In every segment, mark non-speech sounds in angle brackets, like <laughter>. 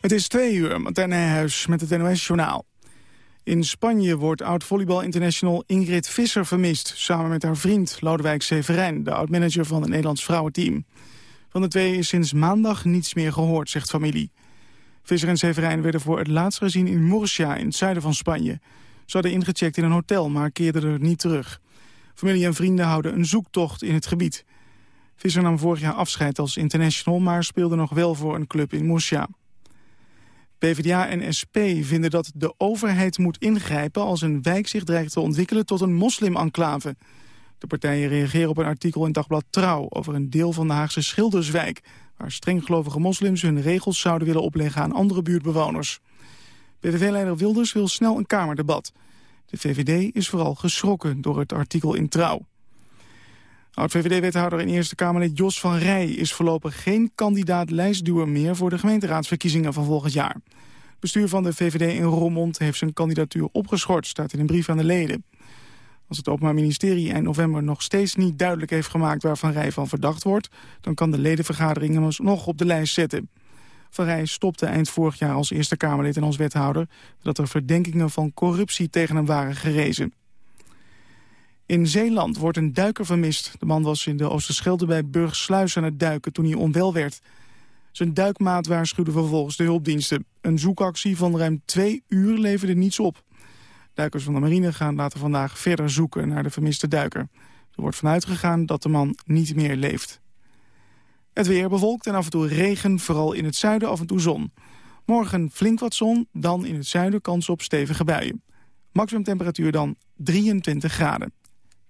Het is twee uur, Martijn Nijhuis met het NOS-journaal. In Spanje wordt oud-volleybal international Ingrid Visser vermist... samen met haar vriend Lodewijk Severijn, de oud-manager van het Nederlands vrouwenteam. Van de twee is sinds maandag niets meer gehoord, zegt familie. Visser en Severijn werden voor het laatst gezien in Murcia, in het zuiden van Spanje. Ze hadden ingecheckt in een hotel, maar keerden er niet terug. Familie en vrienden houden een zoektocht in het gebied. Visser nam vorig jaar afscheid als international... maar speelde nog wel voor een club in Murcia. PvdA en SP vinden dat de overheid moet ingrijpen... als een wijk zich dreigt te ontwikkelen tot een moslim-enclave. De partijen reageren op een artikel in Dagblad Trouw... over een deel van de Haagse Schilderswijk... waar strenggelovige moslims hun regels zouden willen opleggen aan andere buurtbewoners. PVV-leider Wilders wil snel een Kamerdebat. De VVD is vooral geschrokken door het artikel in Trouw. Oud-VVD-wethouder en Eerste Kamerlid Jos van Rij... is voorlopig geen kandidaat-lijstduwer meer... voor de gemeenteraadsverkiezingen van volgend jaar. Het bestuur van de VVD in Roermond heeft zijn kandidatuur opgeschort... staat in een brief aan de leden. Als het Openbaar Ministerie eind november nog steeds niet duidelijk heeft gemaakt... waar Van Rij van verdacht wordt... dan kan de ledenvergadering hem nog op de lijst zetten. Van Rij stopte eind vorig jaar als Eerste Kamerlid en als wethouder... dat er verdenkingen van corruptie tegen hem waren gerezen. In Zeeland wordt een duiker vermist. De man was in de Oosterschelde bij Burgsluis aan het duiken toen hij onwel werd. Zijn duikmaat waarschuwde vervolgens de hulpdiensten. Een zoekactie van ruim twee uur leverde niets op. Duikers van de marine gaan later vandaag verder zoeken naar de vermiste duiker. Er wordt vanuit gegaan dat de man niet meer leeft. Het weer bewolkt en af en toe regen, vooral in het zuiden af en toe zon. Morgen flink wat zon, dan in het zuiden kans op stevige buien. Maximum temperatuur dan 23 graden.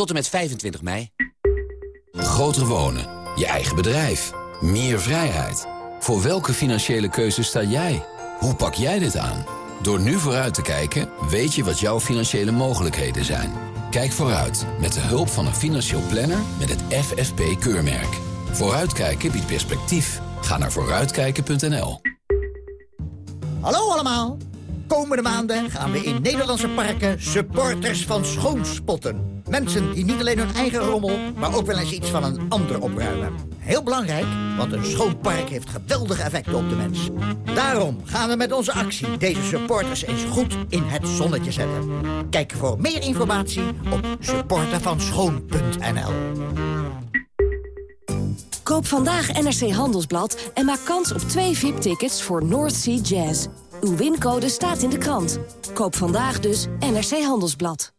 Tot en met 25 mei. Groter wonen. Je eigen bedrijf. Meer vrijheid. Voor welke financiële keuze sta jij? Hoe pak jij dit aan? Door nu vooruit te kijken, weet je wat jouw financiële mogelijkheden zijn. Kijk vooruit met de hulp van een financieel planner met het FFP-keurmerk. Vooruitkijken biedt perspectief. Ga naar vooruitkijken.nl. Hallo allemaal! Komende maanden gaan we in Nederlandse parken supporters van schoon spotten. Mensen die niet alleen hun eigen rommel, maar ook wel eens iets van een ander opruimen. Heel belangrijk, want een schoon park heeft geweldige effecten op de mens. Daarom gaan we met onze actie deze supporters eens goed in het zonnetje zetten. Kijk voor meer informatie op supportervanschoon.nl Koop vandaag NRC Handelsblad en maak kans op twee VIP-tickets voor North Sea Jazz. Uw wincode staat in de krant. Koop vandaag dus NRC Handelsblad.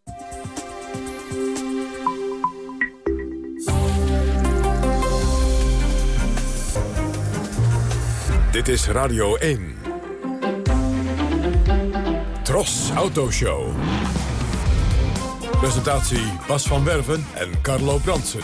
Dit is Radio 1. Tros Autoshow. Presentatie Bas van Werven en Carlo Bransen.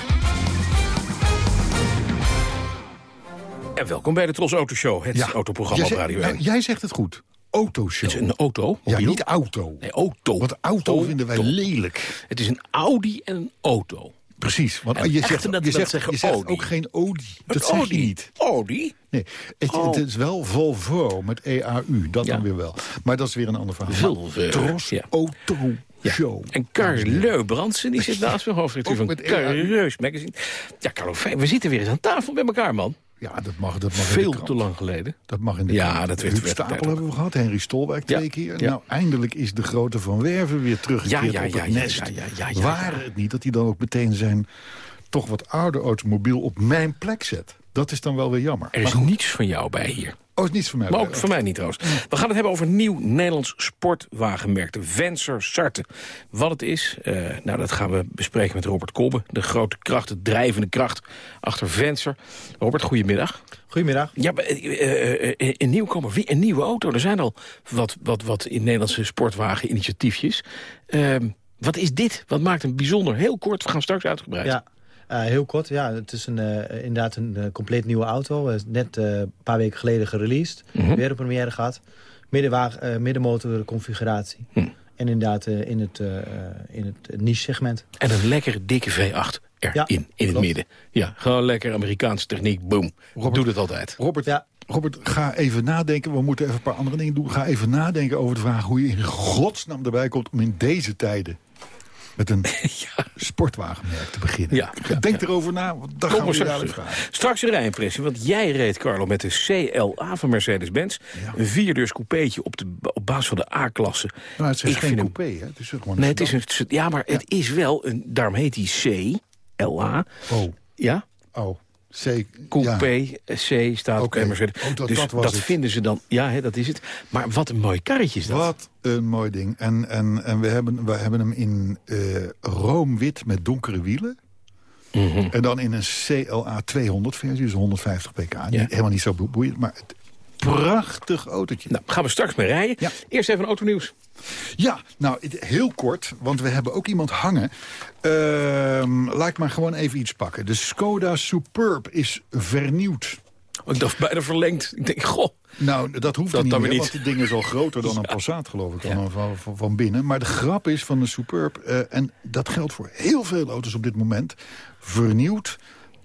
En welkom bij de Tros Autoshow, het autoprogramma op Radio 1. Nou, jij zegt het goed. Autoshow. Het is een auto. Ja, niet auto. Nee, auto. Want auto vinden wij lelijk. Het is een Audi en een auto. Precies, want En je zegt, dat je zegt, zeggen ook geen Audi. Dat zeg je niet. Audi? Nee, het, Oh. het is wel Volvo met EAU, dat Ja. dan weer wel. Maar dat is weer een ander verhaal. Volvo, Tros ja. Auto Ja. Show. En Carlo Brandsen, die zit naast me, hoofdredacteur van met EAU. Carreus Magazine. Ja, Carlo, fijn, we zitten weer eens aan tafel bij elkaar, man. Ja, dat mag, dat mag Veel te lang geleden. Dat mag in de Ja, krant. dat werd- Huub Stapel hebben we gehad, Henry Stolwijk twee Ja, keer. ja. Nou, eindelijk is de grote Van Werven weer teruggekeerd Ja, ja, op ja, het nest. ja, ja. het niet dat hij dan ook meteen zijn toch wat oude automobiel op mijn plek zet? Dat is dan wel weer jammer. Er is niets van jou bij hier. Oh, is niets voor mij. Maar ook voor mij niet trouwens. We gaan het hebben over een nieuw Nederlands sportwagenmerk, de Vencer Sarte. Wat het is, eh, nou dat gaan we bespreken met Robert Kolbe. De grote kracht, de drijvende kracht achter Vencer. Robert, goedemiddag. Goedemiddag. Ja, maar, eh, eh, een nieuwkomer, wie een nieuwe auto. Er zijn al wat, wat, wat in Nederlandse sportwagen-initiatiefjes. Ehm, wat is dit? Wat maakt hem bijzonder? Heel kort, we gaan straks uitgebreid. Ja. Uh, heel kort, ja. Het is een, uh, inderdaad een uh, compleet nieuwe auto. net een paar weken geleden gereleased. Mm -hmm. Weer een première gehad. Middenwagen, middenmotor configuratie. Hm. En inderdaad in het, in het niche-segment. En een lekkere dikke V8 erin, Ja, in het midden. Ja, gewoon lekker Amerikaanse techniek, boom. Robert- Doe het altijd. Robert, Ja. Robert, ga even nadenken. We moeten even een paar andere dingen doen. Ga even nadenken over de vraag hoe je in godsnaam erbij komt... om in deze tijden met een <laughs> sportwagenmerk te beginnen. Ja, ja, Denk erover na, want daar Kom gaan we straks dadelijk terug. vragen. Straks een rijimpressie, want jij reed, Carlo, met de CLA van Mercedes-Benz. Ja. Een vierdeurs coupeetje op, de, op basis van de A-klasse. Nou, het is Ik geen vind coupé, hè? Het is gewoon Nee, het is een, ja, maar het is wel, een, daarom heet die CLA. Oh, Ja, oh. C, coupé, ja. C staat Oké. bij Mercedes. Oh, dat- dus dat vinden ze dan, ja, hè, dat is het. Maar wat een mooi karretje is dat. Wat een mooi ding. En, en, en we, hebben, we hebben hem in eh, roomwit met donkere wielen. Mhm. En dan in een CLA 200 versie, dus 150 pk. Ja. Niet, helemaal niet zo boeiend, maar het prachtig autootje. Nou, gaan we straks mee rijden. Ja. Eerst even een autonieuws. Ja, nou, heel kort, want we hebben ook iemand hangen. Ehm, laat ik maar gewoon even iets pakken. De Skoda Superb is vernieuwd. Oh, Ik dacht bijna verlengd. Ik denk, goh. Nou, dat hoeft Dat niet meer, weer want niet. het ding is al groter dan een <laughs> Passat, geloof ik, van, van binnen. Maar de grap is van de Superb, eh, en dat geldt voor heel veel auto's op dit moment... vernieuwd,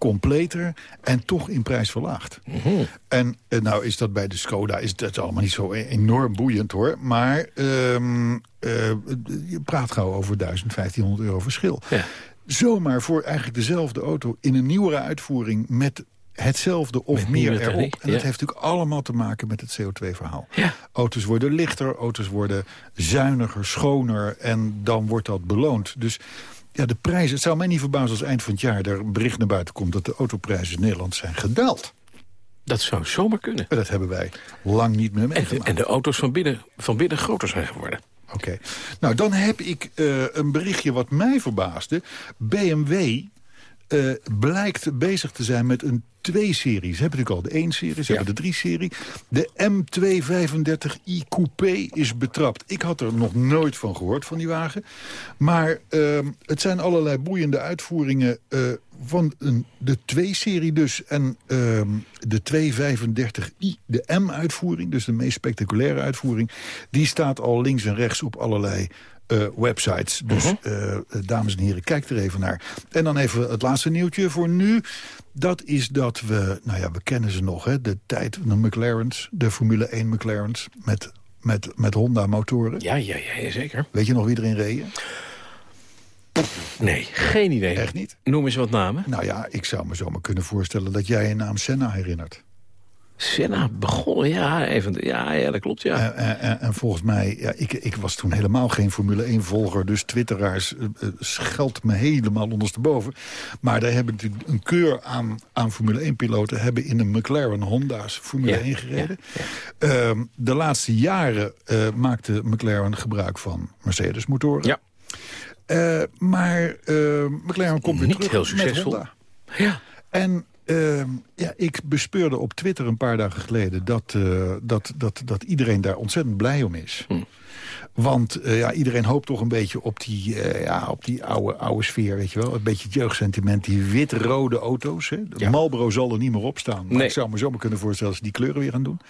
completer en toch in prijs verlaagd. En eh, nou is dat bij de Skoda is dat allemaal niet zo e- enorm boeiend, hoor. Maar ehm, eh, je praat gauw over 1000, 1500 euro verschil. Ja. Zomaar voor eigenlijk dezelfde auto in een nieuwere uitvoering... met hetzelfde of Met meer erop. techniek, En dat ja. heeft natuurlijk allemaal te maken met het CO2-verhaal. Ja. Auto's worden lichter, auto's worden zuiniger, schoner... en dan wordt dat beloond. Dus ja, de prijzen... Het zou mij niet verbazen als eind van het jaar er een bericht naar buiten komt... dat de autoprijzen in Nederland zijn gedaald. Dat zou zomaar kunnen. Maar dat hebben wij lang niet meer En meegemaakt. en de auto's van binnen, van binnen groter zijn geworden. Oké. Nou, dan heb ik eh, een berichtje wat mij verbaasde. BMW eh, blijkt bezig te zijn met een twee-serie. Ze hebben natuurlijk al de 1-serie, ze Ja. hebben de 3-serie. De M235i Coupé is betrapt. Ik had er nog nooit van gehoord, van die wagen. Maar ehm, het zijn allerlei boeiende uitvoeringen eh, van een, de 2-serie dus. En ehm, de 235i, de M-uitvoering, dus de meest spectaculaire uitvoering... die staat al links en rechts op allerlei eh, websites. Dus eh, dames en heren, kijk er even naar. En dan even het laatste nieuwtje voor nu. Dat is dat we, nou ja, we kennen ze nog, hè, de tijd van de McLaren's, de Formule 1 McLaren's met, met, met Honda motoren. Ja, ja, ja, zeker. Weet je nog wie erin Nee, geen idee. Echt niet? Noem eens wat namen. Nou ja, ik zou me zomaar kunnen voorstellen dat jij je naam Senna herinnert. Senna begonnen, ja, even, ja, ja, dat klopt, ja. En, en- en- en volgens mij, ja, ik, ik was toen helemaal geen Formule 1-volger... dus twitteraars eh, eh, scheldt me helemaal ondersteboven. Maar daar hebben natuurlijk een keur aan, aan Formule 1-piloten... hebben in de McLaren Honda's Formule Ja, 1 gereden. Ehm, de laatste jaren eh, maakte McLaren gebruik van Mercedes-motoren. Ja. Eh, maar eh, McLaren komt weer Niet terug heel met succesvol. Honda. Ja, En ehm, ja, ik bespeurde op Twitter een paar dagen geleden... dat, eh, dat, dat, dat iedereen daar ontzettend blij om is. Hm. Want eh, ja, iedereen hoopt toch een beetje op die, ja, op die oude, oude sfeer, weet je wel. Een beetje het jeugdsentiment, die wit-rode auto's. Hè. De Ja. Marlboro zal er niet meer op staan. Maar Nee. ik zou me zo maar kunnen voorstellen als ze die kleuren weer gaan doen.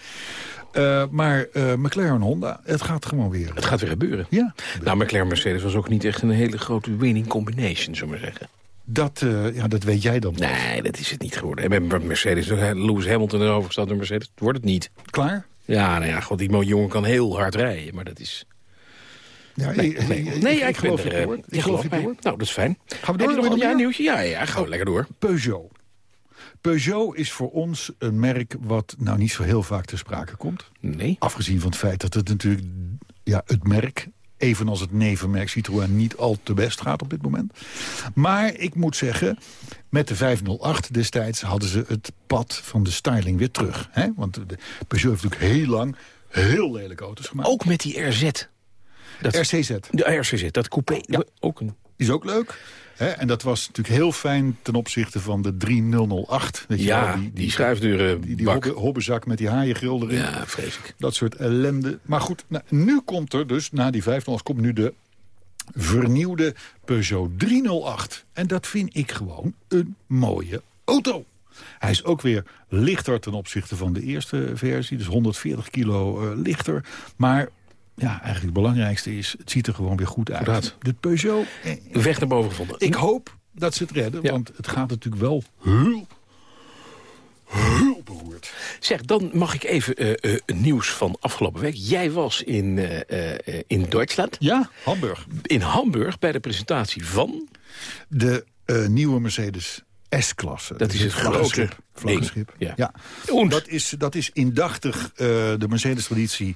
Eh, maar eh, McLaren Honda, het gaat gewoon weer. het gaat weer gebeuren. Ja, Nou, McLaren Mercedes was ook niet echt een hele grote winning combination, zullen we maar zeggen. dat, eh, ja, dat weet jij dan. pas. Nee, dat is het niet geworden. En met Mercedes, Lewis Hamilton erover gestapt door Mercedes, wordt het niet. Klaar? Ja, nou ja, god, die mooie jongen kan heel hard rijden, maar dat is... Ja, Nee, ik- nee, ik- nee, ik ja, ik geloof je woord. Ik geloof je woord. Nou, dat is fijn. Gaan we door? Heb je nog een ja, nieuwtje? Ja, ja, gaan we lekker door. Peugeot. Peugeot is voor ons een merk wat nou niet zo heel vaak ter sprake komt. Nee. Afgezien van het feit dat het natuurlijk ja, het merk... evenals het nevenmerk Citroën niet al te best gaat op dit moment. Maar ik moet zeggen, met de 508 destijds... hadden ze het pad van de styling weer terug. Hè? Want de Peugeot heeft natuurlijk heel lang heel lelijke auto's gemaakt. Ook met die RZ. Dat, RCZ de RCZ, dat coupé. Ook een... is ook leuk. En dat was natuurlijk heel fijn ten opzichte van de 3008. Weet je Ja, wel, die, schuifdeuren die, die bak. hobbe- hobbezak met die haaiengril erin. Ja, vreselijk. Dat soort ellende. Maar goed, nou, nu komt er dus, na die 500, komt nu de vernieuwde Peugeot 308. En dat vind ik gewoon een mooie auto. Hij is ook weer lichter ten opzichte van de eerste versie. Dus 140 kilo uh, lichter. Maar ja, eigenlijk het belangrijkste is, het ziet er gewoon weer goed uit. De Peugeot... Eh, Weg naar boven gevonden. Ik hoop dat ze het redden, ja. want het gaat natuurlijk wel heel heel beroerd. Zeg, dan mag ik even uh, uh, nieuws van afgelopen week. Jij was in, uh, in Duitsland. Ja, Hamburg. In Hamburg bij de presentatie van... De nieuwe Mercedes S-klasse. Dat is het grote vlaggenschip. Ja. ja. Dat, is, dat is indachtig de Mercedes-traditie...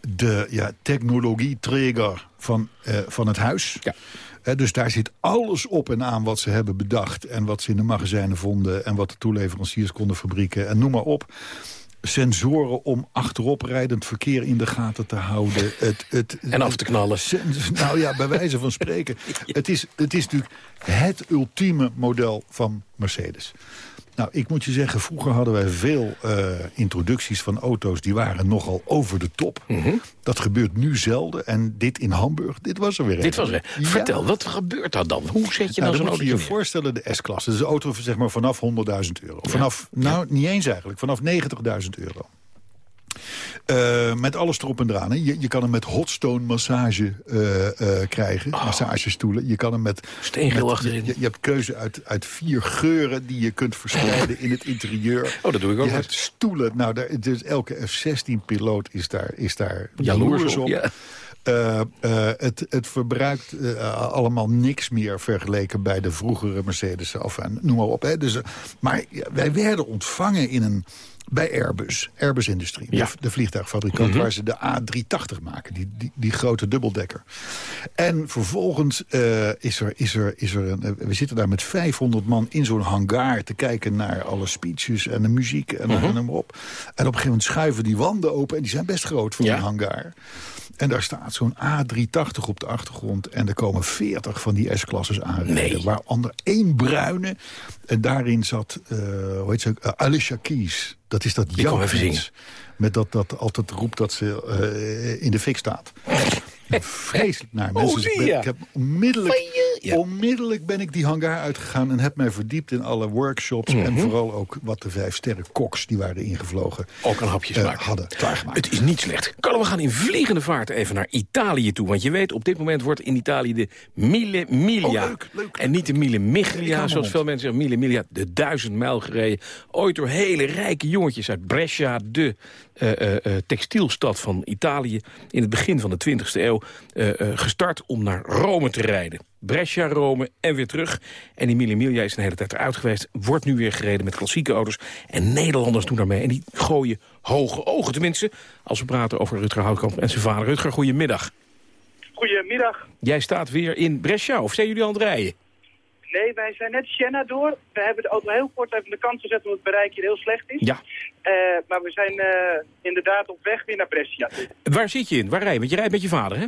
de ja, technologieträger van, van het huis. Ja dus daar zit alles op en aan wat ze hebben bedacht... en wat ze in de magazijnen vonden... en wat de toeleveranciers konden fabrieken en noem maar op sensoren om achterop verkeer in de gaten te houden. <laughs> Het, het, en af te knallen. Nou ja, bij wijze van spreken. <laughs> Het, is, het is natuurlijk het ultieme model van Mercedes. Nou, ik moet je zeggen, vroeger hadden wij veel uh, introducties van auto's... die waren nogal over de top. Mhm. Dat gebeurt nu zelden. En dit in Hamburg, dit was er weer Dit was er. Ja. Vertel, wat gebeurt daar dan? Hoe zet je nou, dan zo'n auto je je voorstellen, de S-klasse. Dus een auto zeg maar, vanaf 100.000 euro. Vanaf, nou, niet eens eigenlijk. Vanaf 90.000 euro. Uh, met alles erop en eraan. Hè. Je, je kan hem met hotstone massage uh, uh, krijgen. Oh. Massagestoelen. Je kan hem met... Steengeel achterin. Je, je, hebt keuze uit, uit vier geuren die je kunt verspreiden in het interieur. <laughs> Oh, dat doe ik ook. Je hebt stoelen. Nou, daar, dus elke F-16-piloot is daar, is daar jaloers op. Ja. Uh, uh, het, het verbruikt uh, allemaal niks meer vergeleken bij de vroegere Mercedes. Of, noem maar op. Hè. Dus, maar wij werden ontvangen in een bij Airbus, Airbus Industrie, ja. de, de, vliegtuigfabrikant... Mhm. waar ze de A380 maken, die, die, die grote dubbeldekker. En vervolgens uh, is er, is er, is er een, uh, we zitten daar met 500 man in zo'n hangar... te kijken naar alle speeches en de muziek en, uh en, en op. En op een gegeven moment schuiven die wanden open... en die zijn best groot voor ja. een hangar. En daar staat zo'n A380 op de achtergrond. En er komen 40 van die S-klasses aanrijden. Nee. Waaronder één bruine. En daarin zat, uh, hoe heet ze, uh, Alicia Keys. Dat is dat Jan Met dat, dat altijd roept dat ze uh, in de fik staat. Vreselijk naar mensen. Dus ik, ben, ik heb onmiddellijk, ja. onmiddellijk ben ik die hangar uitgegaan... en heb mij verdiept in alle workshops... Mhm. en vooral ook wat de vijf sterren koks die waren ingevlogen... ook een hapje. Uh, hadden klaargemaakt. Het is niet slecht. Kan we gaan in vliegende vaart even naar Italië toe. Want je weet, op dit moment wordt in Italië de Mille Miglia. Oh, leuk, leuk. En niet de Mille Miglia, zoals veel mensen zeggen. Mille Miglia, de duizend mijl gereden. Ooit door hele rijke jongetjes uit Brescia, de textielstad van Italië... in het begin van de 20e eeuw gestart om naar Rome te rijden. Brescia, Rome en weer terug. En die Mille is een hele tijd eruit geweest. Wordt nu weer gereden met klassieke auto's. En Nederlanders doen daarmee. En die gooien hoge ogen. Tenminste, als we praten over Rutger Houtkamp en zijn vader. Rutger, goedemiddag. Goedemiddag. Jij staat weer in Brescia. Of zijn jullie aan het rijden? Nee, wij zijn net Siena door. We hebben de auto heel kort even de kant gezet omdat het bereik hier heel slecht is. Ja. Uh, maar we zijn uh, inderdaad op weg weer naar Brescia. Waar zit je in? Waar rij je? Want je rijdt met je vader, hè?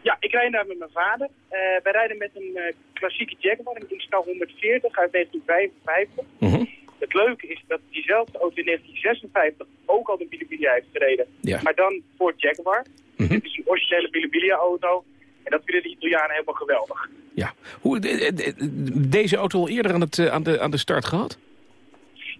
Ja, ik rijd daar met mijn vader. Uh, wij rijden met een klassieke Jaguar, een Instal 140 uit 1955. -hmm. Het leuke is dat diezelfde auto in 1956 ook al de Bilibilia heeft gereden. Ja. Maar dan voor Jaguar. -hmm. Dit is een originele Bilibilia auto. En dat vinden de Italianen helemaal geweldig. Ja. Hoe, de, de, deze auto al eerder aan, het, aan, de, aan de start gehad?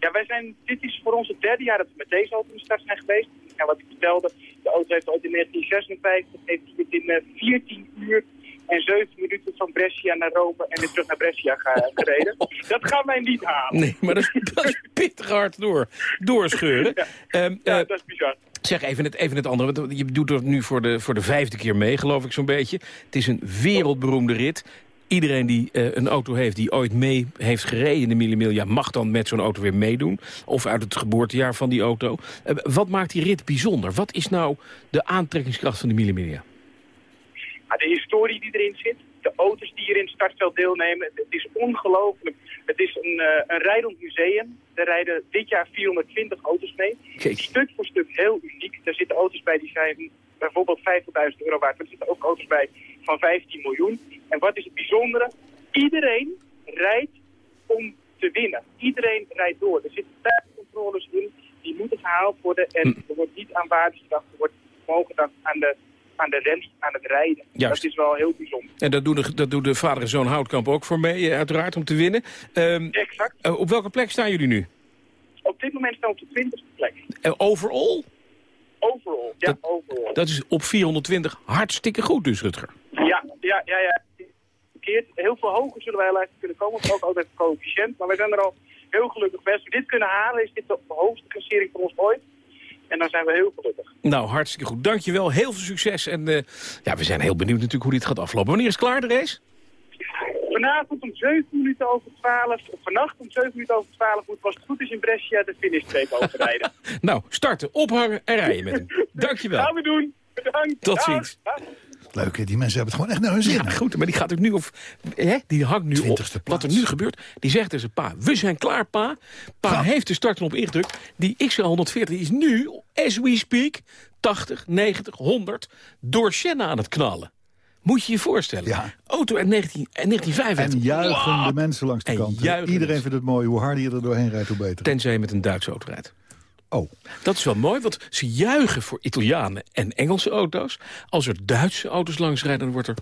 Ja, wij zijn, dit is voor ons het derde jaar dat we met deze auto aan de start zijn geweest. En wat ik vertelde, de auto heeft ooit in 1956 heeft het in uh, 14 uur en 7 minuten van Brescia naar Rome en weer terug naar Brescia <laughs> gereden. dat gaan wij niet halen. Nee, maar dat is, dat is pittig hard door, doorscheuren. <laughs> ja, um, ja uh, dat is bizar. Zeg even het, even het andere, want je doet het nu voor de, voor de vijfde keer mee, geloof ik zo'n beetje. Het is een wereldberoemde rit. Iedereen die uh, een auto heeft die ooit mee heeft gereden in de Mille Miglia... mag dan met zo'n auto weer meedoen. Of uit het geboortejaar van die auto. Uh, wat maakt die rit bijzonder? Wat is nou de aantrekkingskracht van de? Ja, de historie die erin zit. De auto's die hier in het startveld deelnemen. Het is ongelooflijk. Het is een, uh, een rijdend museum. Er rijden dit jaar 420 auto's mee. Kijk. Stuk voor stuk heel uniek. Er zitten auto's bij die zijn bijvoorbeeld 50.000 euro waard. Maar er zitten ook auto's bij van 15 miljoen. En wat is het bijzondere? Iedereen rijdt om te winnen. Iedereen rijdt door. Er zitten tijdcontroles in. Die moeten gehaald worden. En er wordt niet aan waarde gedacht. Er wordt vermogen gedacht aan de aan de rally, aan het rijden. Juist. Dat is wel heel bijzonder. En dat doen de, dat doen de vader en zoon Houtkamp ook voor mee, eh, uiteraard, om te winnen. Ehm, Exact. eh, op welke plek staan jullie nu? Op dit moment staan we op de 20 plek. Uh, overall? Overall, ja, Dat- overall. Dat is op 420 hartstikke goed dus, Rutger. Ja, ja, ja, ja. Heel veel hoger zullen wij helaas kunnen komen, want ook altijd coëfficiënt. Maar wij zijn er al heel gelukkig bij. Als we dit kunnen halen, is dit de hoogste klassering van ons ooit. En dan zijn we heel gelukkig. Nou, hartstikke goed. Dankjewel. Heel veel succes. En eh, ja, we zijn heel benieuwd natuurlijk hoe dit gaat aflopen. Wanneer is klaar, de race? Vanavond om 7 minuten over 12, of vannacht om 7 minuten over 12 moet, als het goed is in Brescia, de finishstreep <laughs> overrijden. Nou, starten, ophangen en rijden met hem. Dankjewel. Gaan we doen. Bedankt. Tot ziens. Leuk, hè? die mensen hebben het gewoon echt naar hun zin. Ja, goed, maar die gaat ook nu op... Hè, die hangt nu op. Twintigste Wat er plaats. nu gebeurt, die zegt zijn pa... We zijn klaar, pa. Pa heeft de startknop ingedrukt. Die XL 140 is nu, as we speak... 80, 90, 100 door Senna aan het knallen. Moet je je voorstellen. Ja. Auto uit 19, eh, 1955. En juichen Wow. de mensen langs de kant. Iedereen vindt het mooi. Hoe harder je er doorheen rijdt, hoe beter. Tenzij je met een Duitse auto rijdt. Oh, Dat is wel mooi, want ze juichen voor Italianen en Engelse auto's. Als er Duitse auto's langs rijden, dan wordt er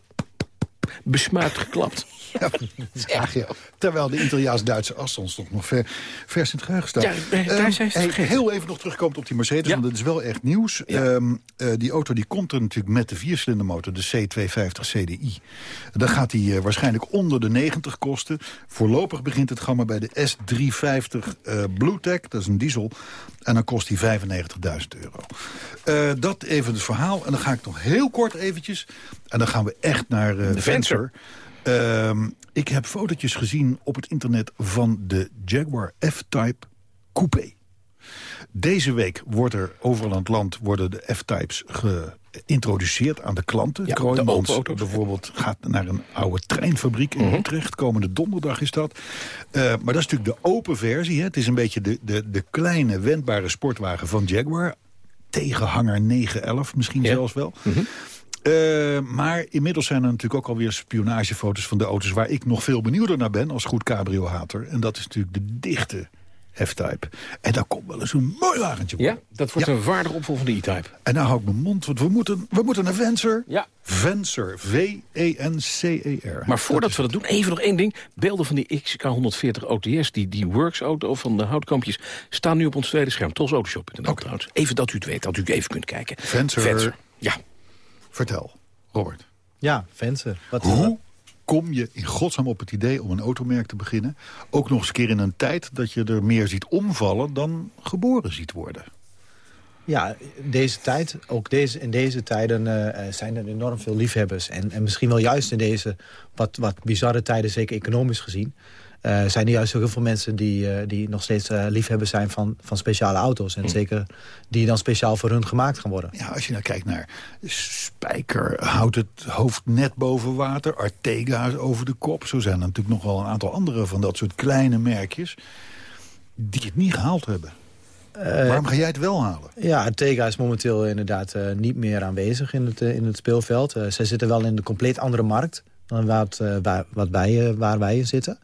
besmuikt geklapt. <laughs> ja. Terwijl de Italiaans-Duitse afstand nog nog ver, vers in het geheugen staat. Ja, daar- daar Ehm, zijn ze hey, heel even nog terugkomt op die Mercedes, Ja. want dat is wel echt nieuws. Ehm, eh, die auto die komt er natuurlijk met de viercilindermotor, de C250 CDI. Dan gaat die eh, waarschijnlijk onder de 90 kosten. Voorlopig begint het gamma bij de S350 eh Bluetech, dat is een diesel. En dan kost die 95.000 euro. Eh, dat even het verhaal. En dan ga ik nog heel kort eventjes. En dan gaan we echt naar eh De Venture. Ehm, ik heb fotootjes gezien op het internet van de Jaguar F-Type Coupé. Deze week wordt er overal aan het land worden de F-Types geïntroduceerd aan de klanten. Ja, Kroijmans auto's. bijvoorbeeld gaat naar een oude treinfabriek in Utrecht. Komende donderdag is dat. Eh, maar dat is natuurlijk de open versie. Hè. Het is een beetje de, de, de kleine wendbare sportwagen van Jaguar. Tegenhanger 911 misschien Ja. zelfs wel. Eh, maar inmiddels zijn er natuurlijk ook alweer spionagefoto's van de auto's... waar ik nog veel benieuwder naar ben als goed cabrio-hater. En dat is natuurlijk de dichte F-Type. En daar komt wel eens een mooi wagentje voor. Ja, dat wordt Ja. een waardig opvolger van de E-Type. En nou hou ik mijn mond, want we moeten, we moeten naar Vencer. Ja. Vencer, V-E-N-C-E-R. Maar voordat we dat doen, even nog één ding. Beelden van die XK140 OTS, die, die Works-auto van de houtkampjes... staan nu op ons tweede scherm, trosautoshop.nl Oké. trouwens. Even dat u het weet, dat u even kunt kijken. Vencer. Ja, Vertel, Robert. Ja, Venster. Wat, Hoe kom je in godsnaam op het idee om een automerk te beginnen? Ook nog eens een keer in een tijd dat je er meer ziet omvallen dan geboren ziet worden. Ja, deze tijd, ook deze, in deze tijden eh, eh, zijn er enorm veel liefhebbers. En, en misschien wel juist in deze wat, wat bizarre tijden, zeker economisch gezien... eh, zijn er juist ook heel veel mensen die, eh, die nog steeds eh, liefhebber zijn van, van speciale auto's. En zeker die dan speciaal voor hun gemaakt gaan worden. Ja, als je nou kijkt naar Spijker, houdt het hoofd net boven water. Artega is over de kop. Zo zijn er natuurlijk nog wel een aantal andere van dat soort kleine merkjes... die het niet gehaald hebben. Waarom ga jij het wel halen? Ja, Artega is momenteel inderdaad niet meer aanwezig in het, in het speelveld. Zij zitten wel in een compleet andere markt dan wat, waar, wat wij, waar wij in zitten.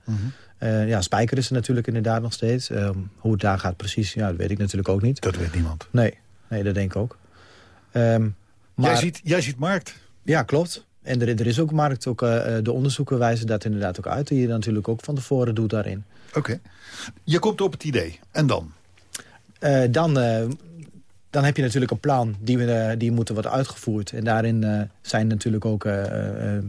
Eh, ja, Spijker is er natuurlijk inderdaad nog steeds. Eh, hoe het daar gaat precies, ja, dat weet ik natuurlijk ook niet. Dat weet niemand. Nee, nee dat denk ik ook. Ehm, maar, Jij, ziet, jij ziet markt. Ja, klopt. En er, er is ook markt. Ook, eh, de onderzoeken wijzen dat inderdaad ook uit. Die je natuurlijk ook van tevoren doet daarin. Oké. Je komt op het idee. En dan? Eh, dan, eh, dan heb je natuurlijk een plan die, we, eh, die moeten worden uitgevoerd. En daarin eh, zijn natuurlijk ook eh, eh, eh,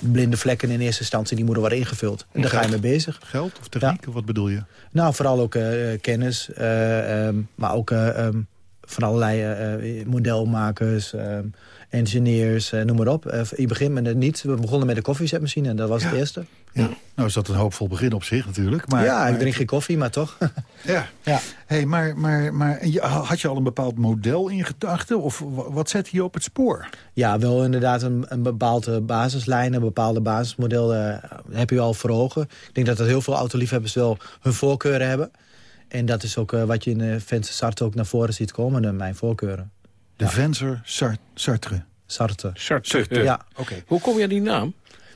blinde vlekken in eerste instantie... die moeten worden ingevuld. En daar ga je mee bezig. Geld of techniek? Of wat bedoel je? Nou, vooral ook eh, kennis. eh, ehm, maar ook eh, ehm, van allerlei eh, eh, modelmakers... ehm, engineers, eh, noem maar op. Eh, je begint met het niet. We begonnen met de koffiezetmachine en dat was het eerste. Ja. Nou is dat een hoopvol begin op zich natuurlijk. Maar, ja, ik drink geen koffie, maar toch. <laughs> Ja. ja. Hey, maar maar, maar had je al een bepaald model in gedachten? Of wa- wat zet je op het spoor? Ja, wel inderdaad een, een bepaalde basislijn, een bepaalde basismodel eh, heb je al voor ogen. Ik denk dat dat heel veel autoliefhebbers wel hun voorkeuren hebben. En dat is ook eh, wat je in de Venture Sartre ook naar voren ziet komen, mijn voorkeuren. De Venzer Sar- Sartre. Sartre. Sartre. Ja. Oké. Hoe kom je aan die naam?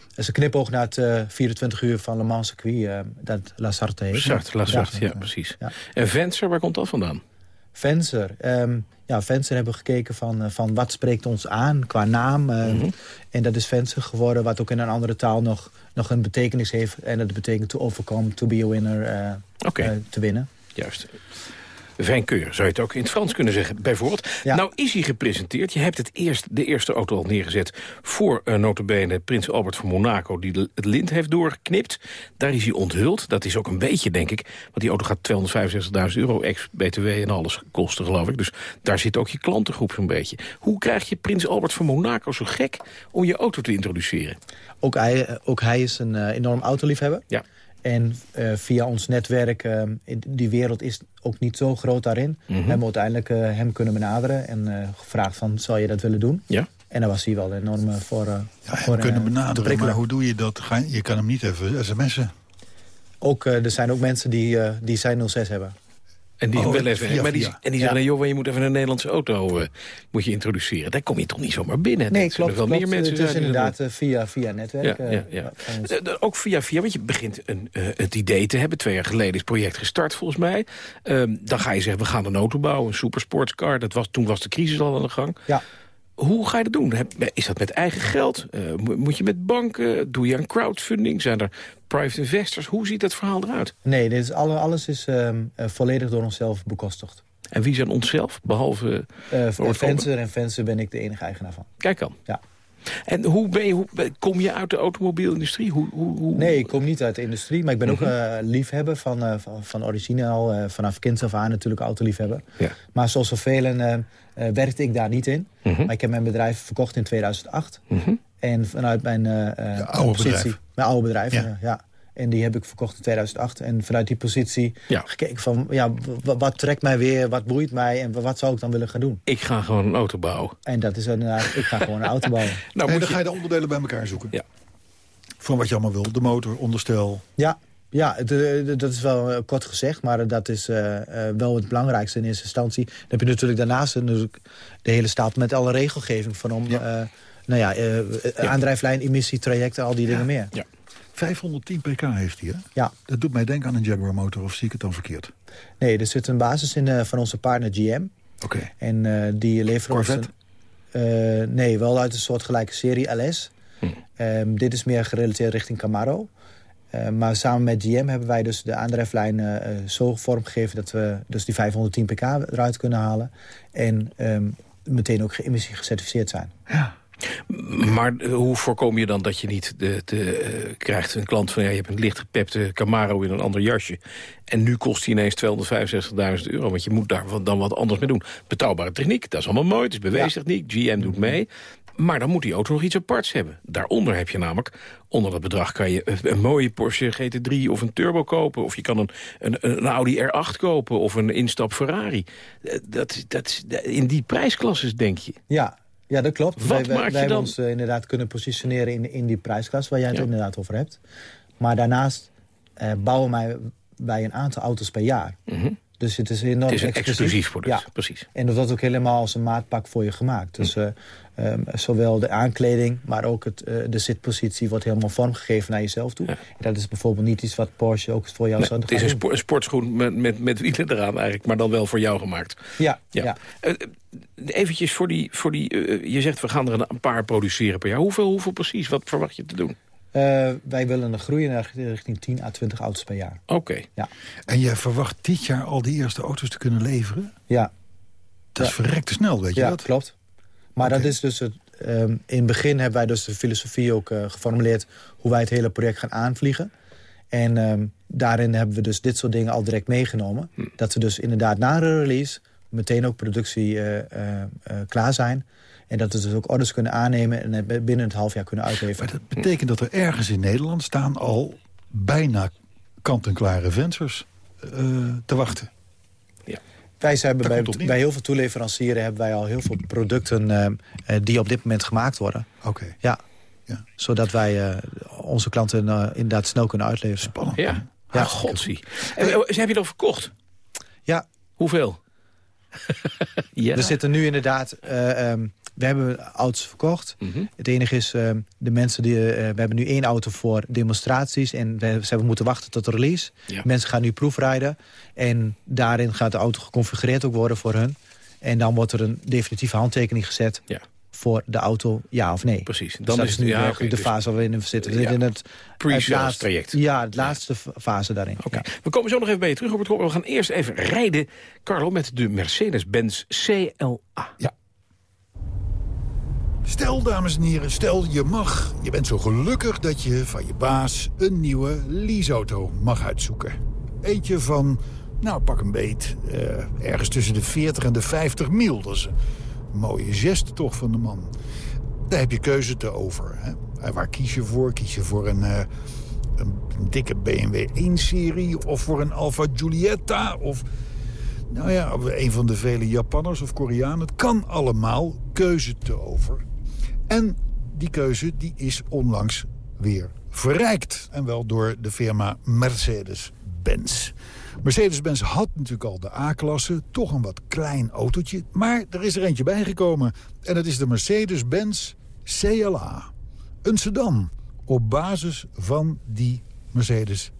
Dat is een knipoog naar het eh, 24 uur van Le Mans circuit, eh, dat La Sartre heet. Sartre, La Sartre, ja, Ja. precies. Ja. En Vencer, waar komt dat vandaan? Venster. Ehm, ja, Venster hebben we gekeken van, eh, van wat spreekt ons aan qua naam. ehm, Mhm. En dat is Venster geworden, wat ook in een andere taal nog, nog een betekenis heeft. En dat betekent to overcome, to be a winner, eh, Oké. eh, te winnen. Juist. Vainqueur, zou je het ook in het Frans kunnen zeggen, bijvoorbeeld. Ja. Nou is hij gepresenteerd. Je hebt het eerst, de eerste auto al neergezet voor uh, notabene Prins Albert van Monaco... die de- het lint heeft doorgeknipt. Daar is hij onthuld. Dat is ook een beetje, denk ik. Want die auto gaat 265.000 euro ex-BTW en alles kosten, geloof ik. Dus daar zit ook je klantengroep zo'n beetje. Hoe krijg je Prins Albert van Monaco zo gek om je auto te introduceren? Ook hij, eh, ook hij is een eh, enorm autoliefhebber. Ja. En eh, via ons netwerk, eh, in die wereld is ook niet zo groot daarin. Mhm. Hebben we uiteindelijk eh, hem kunnen benaderen en eh, gevraagd van, zou je dat willen doen? Ja. En daar was hij wel enorm voor, eh Ja, voor hem kunnen benaderen, prikkelen. maar hoe doe je dat? Ga je, kan hem niet even sms'en. Ook, eh, er zijn ook mensen die, eh, die zijn 06 hebben. En die Oh, wel even, via, maar die, via. en die Ja. zeggen, joh, je moet even een Nederlandse auto eh, moet je introduceren. Daar kom je toch niet zomaar binnen? Nee, klopt. wel klopt. meer mensen het is inderdaad eh, via, via netwerk. Ja, eh, ja, ja. ook via via, want je begint een, het idee te hebben. Twee jaar geleden is het project gestart, volgens mij. Ehm, dan ga je zeggen, we gaan een auto bouwen, een supersportscar. Dat was, toen was de crisis al aan de gang. Ja. Hoe ga je dat doen? Is dat met eigen geld? Eh, mo- moet je met banken? Doe je aan crowdfunding? Zijn er private investors? Hoe ziet dat verhaal eruit? Nee, dit is alle, alles is ehm, eh, volledig door onszelf bekostigd. En wie zijn onszelf, behalve... Eh Robert Venster en Venster ben ik de enige eigenaar van. Kijk dan. Ja. En hoe, ben je, hoe kom je uit de automobielindustrie? Hoe, hoe, hoe... Nee, ik kom niet uit de industrie, maar ik ben ook eh, liefhebber van, eh, van, van origine al. eh, vanaf kinds af aan natuurlijk autoliefhebber. Ja. Maar zoals zoveel eh, eh, werkte ik daar niet in. Mhm. Maar ik heb mijn bedrijf verkocht in 2008. Mhm. En vanuit mijn eh, eh, oude positie... bedrijf. Mijn oude bedrijf, Ja. ja. En die heb ik verkocht in 2008. En vanuit die positie Ja. gekeken van... Ja, wat trekt mij weer, wat boeit mij en wat zou ik dan willen gaan doen? Ik ga gewoon een auto bouwen. En dat is inderdaad, ik ga gewoon een auto bouwen. <laughs> Nou, en moet dan je... ga je de onderdelen bij elkaar zoeken. Ja. Van wat je allemaal wil. De motor, onderstel. Ja, ja het, eh, dat is wel eh, kort gezegd, maar dat is eh, eh, wel het belangrijkste in eerste instantie. Dan heb je natuurlijk daarnaast natuurlijk de hele stapel met alle regelgeving van om... Ja. nou ja, eh, aandrijflijn, emissietrajecten, al die dingen meer. Ja. 510 pk heeft hij, hè? Ja, Dat doet mij denken aan een Jaguar motor, of zie ik het dan verkeerd? nee, er zit een basis in eh, van onze partner GM. Oké. En eh, die leveren. Corvette? een- eh, nee, wel uit een soortgelijke serie LS. Hm. Ehm, dit is meer gerelateerd richting Camaro. Eh, maar samen met GM hebben wij dus de aandrijflijn zo vormgegeven... dat we dus die 510 pk eruit kunnen halen. En ehm, meteen ook emissie gecertificeerd zijn. Ja. Maar hoe voorkom je dan dat je niet de, de, eh, krijgt een klant van... ja, je hebt een licht gepepte Camaro in een ander jasje... en nu kost die ineens 265.000 euro... want je moet daar wat- dan wat anders mee doen. Betrouwbare techniek, dat is allemaal mooi, het is beweestechniek... GM doet mee, maar dan moet die auto nog iets aparts hebben. Daaronder heb je namelijk, onder dat bedrag kan je een, een mooie Porsche GT3 of een Turbo kopen... of je kan een, een, een Audi R8 kopen of een instap Ferrari. Eh, Dat, dat, in die prijsklasses denk je. Ja, ja dat klopt. Wat wij wij, hebben ons eh, inderdaad kunnen positioneren in, in die prijsklas... waar jij het Ja. inderdaad over hebt. Maar daarnaast eh, bouwen wij, wij een aantal auto's per jaar. Mhm. Dus het is enorm Het is een exclusief. exclusief product, Ja. precies. En dat wordt ook helemaal als een maatpak voor je gemaakt. Dus eh, ehm, zowel de aankleding, maar ook het, eh, de zitpositie wordt helemaal vormgegeven naar jezelf toe. Ja. En dat is bijvoorbeeld niet iets wat Porsche ook voor jou Nee, zou het is een, gaan spo- een sportschoen met, met, met wielen eraan eigenlijk, maar dan wel voor jou gemaakt. doen. Ja, Ja. ja. Eh, eventjes voor die, voor die je zegt we gaan er een, een paar produceren per jaar. Hoeveel, hoeveel precies? Wat verwacht je te doen? Eh, wij willen een groei naar richting 10 à 20 auto's per jaar. Oké. En jij verwacht dit jaar al die eerste auto's te kunnen leveren? Ja, Dat is verrekte snel, weet je ja dat? klopt. Maar dat is dus het, ehm, in het begin hebben wij dus de filosofie ook eh, geformuleerd... hoe wij het hele project gaan aanvliegen. En ehm, daarin hebben we dus dit soort dingen al direct meegenomen. Hm. Dat we dus inderdaad na de release meteen ook productie eh, klaar zijn. En dat we dus ook orders kunnen aannemen en binnen het half jaar kunnen Maar uitleveren. dat betekent dat er ergens in Nederland staan al bijna kant-en-klare vensters eh, te wachten. Wij zijn Daar bij, bij heel veel toeleverancieren hebben wij al heel veel producten eh, eh, die op dit moment gemaakt worden. Oké, Ja. Ja. Zodat wij eh, onze klanten eh, inderdaad snel kunnen uitleveren. spannend. Ja, Ja. ja. godsie. En, ze heb je dat verkocht? Ja, Hoeveel? <laughs> ja. er zitten nu inderdaad... eh, ehm, we hebben auto's verkocht. Mhm. Het enige is, eh, de mensen die, eh, we hebben nu één auto voor demonstraties... en we, ze hebben moeten wachten tot de release. Ja. Mensen gaan nu proefrijden. En daarin gaat de auto geconfigureerd ook worden voor hun. En dan wordt er een definitieve handtekening gezet... Ja. voor de auto, ja of nee. Precies. Dus Dan dat is het- nu ja, de dus- fase waar we in zitten. We Ja. zitten in het Pre-sales het laatste- traject. Ja, het laatste fase daarin. Oké, Ja. we komen zo nog even bij je terug, Robert Koppen. We gaan eerst even rijden, Carlo, met de Mercedes-Benz CLA. Ja. Stel, dames en heren, stel je mag. Je bent zo gelukkig dat je van je baas een nieuwe leaseauto mag uitzoeken. Eentje van, nou pak een beet, eh, ergens tussen de 40 en de 50 mil. Dat is een mooie geste toch van de man. Daar heb je keuze te over. Hè? Waar kies je voor? Kies je voor een, eh, een dikke BMW 1-serie of voor een Alfa Giulietta of... Nou ja, een van de vele Japanners of Koreanen. Het kan allemaal keuze te over. En die keuze die is onlangs weer verrijkt. En wel door de firma Mercedes-Benz. Mercedes-Benz had natuurlijk al de A-klasse. Toch een wat klein autootje. Maar er is er eentje bijgekomen. En dat is de Mercedes-Benz CLA. Een sedan op basis van die Mercedes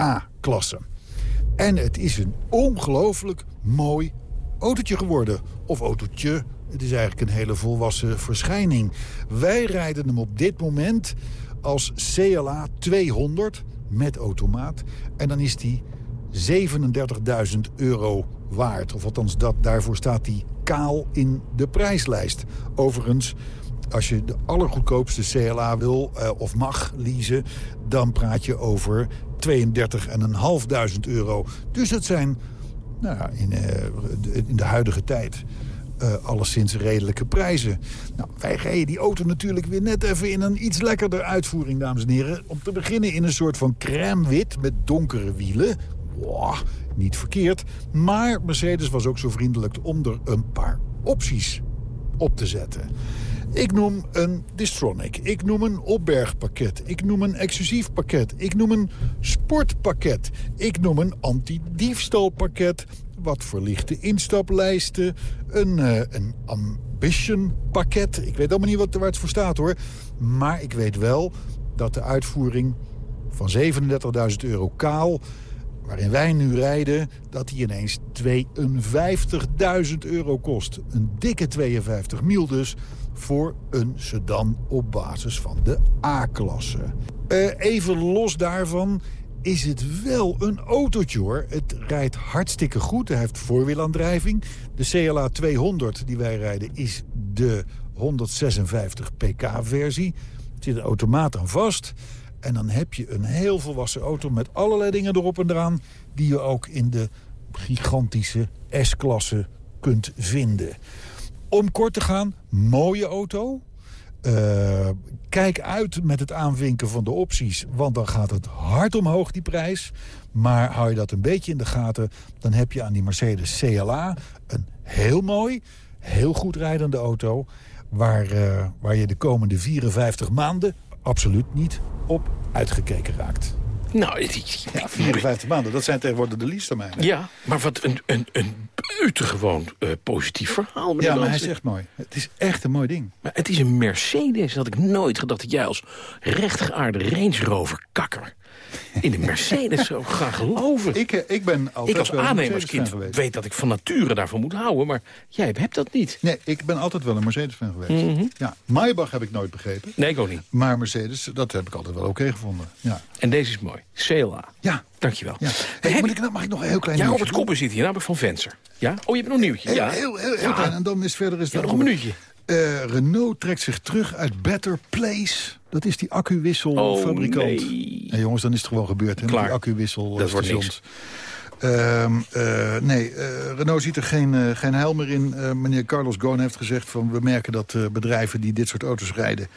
A-klasse. En het is een ongelooflijk mooi autootje geworden. Of autootje. Het is eigenlijk een hele volwassen verschijning. Wij rijden hem op dit moment als CLA 200 met automaat. En dan is die 37.000 euro waard. Of althans, dat, daarvoor staat die kaal in de prijslijst. Overigens, als je de allergoedkoopste CLA wil eh, of mag leasen... dan praat je over 32.500 euro. Dus dat zijn nou ja, in, eh, in de huidige tijd eh alleszins redelijke prijzen. Nou, wij rijden die auto natuurlijk weer net even in een iets lekkerder uitvoering, dames en heren. Om te beginnen in een soort van crème wit met donkere wielen. Niet verkeerd. Maar Mercedes was ook zo vriendelijk om er een paar opties op te zetten. Ik noem een Distronic. Ik noem een opbergpakket. Ik noem een exclusief pakket. Ik noem een sportpakket. Ik noem een anti-diefstalpakket. Wat verlichte instaplijsten. Een, eh, een ambition pakket. Ik weet allemaal niet wat, waar het voor staat hoor. Maar ik weet wel dat de uitvoering van 37.000 euro kaal waarin wij nu rijden, dat die ineens 52.000 euro kost. Een dikke 52 mil dus voor een sedan op basis van de A-klasse. Eh, even los daarvan is het wel een autootje hoor. Het rijdt hartstikke goed. Hij heeft voorwielaandrijving. De CLA 200 die wij rijden is de 156 pk-versie. Er zit een automaat aan vast. En dan heb je een heel volwassen auto met allerlei dingen erop en eraan... die je ook in de gigantische S-klasse kunt vinden. Om kort te gaan, mooie auto. Uh, kijk uit met het aanvinken van de opties, want dan gaat het hard omhoog, die prijs. Maar hou je dat een beetje in de gaten, dan heb je aan die Mercedes CLA... een heel mooi, heel goed rijdende auto... waar, uh, waar je de komende 54 maanden absoluut niet op uitgekeken raakt. Nou, ja, 54 maanden, dat zijn tegenwoordig de lease-termijnen. Ja, maar wat een, een, een buitengewoon uh, positief verhaal. Ja, maar hij is echt mooi. Het is echt een mooi ding. Maar het is een Mercedes. Dat had ik nooit gedacht dat jij als rechtgeaarde Range Rover kakker in de Mercedes zo gaan geloven. Ik, ik ben altijd ik als aannemerskind weet dat ik van nature daarvan moet houden, maar jij hebt dat niet. Nee, ik ben altijd wel een Mercedes-fan geweest. Mm -hmm. ja, Maybach heb ik nooit begrepen. Nee, ik ook niet. Maar Mercedes, dat heb ik altijd wel oké okay gevonden. Ja. En deze is mooi. CLA. Ja. Dankjewel. Ja. Hey, moet ik, mag ik nog een heel klein Ja, Robert Koppen zit hier, namelijk van Venster. Ja? Oh, je hebt nog een nieuwtje. Heel, ja. heel, heel, heel ja. klein. En dan is verder is ja, nog een minuutje. Uh, Renault trekt zich terug uit Better Place. Dat is die accuwisselfabrikant. Oh, nee. Jongens, dan is het gewoon gebeurd. Hè, Klaar. Die accuwissel dat wordt niks. Uh, uh, nee, uh, Renault ziet er geen, geen heil meer in. meneer Carlos Ghosn heeft gezegd van we merken dat bedrijven die dit soort auto's rijden...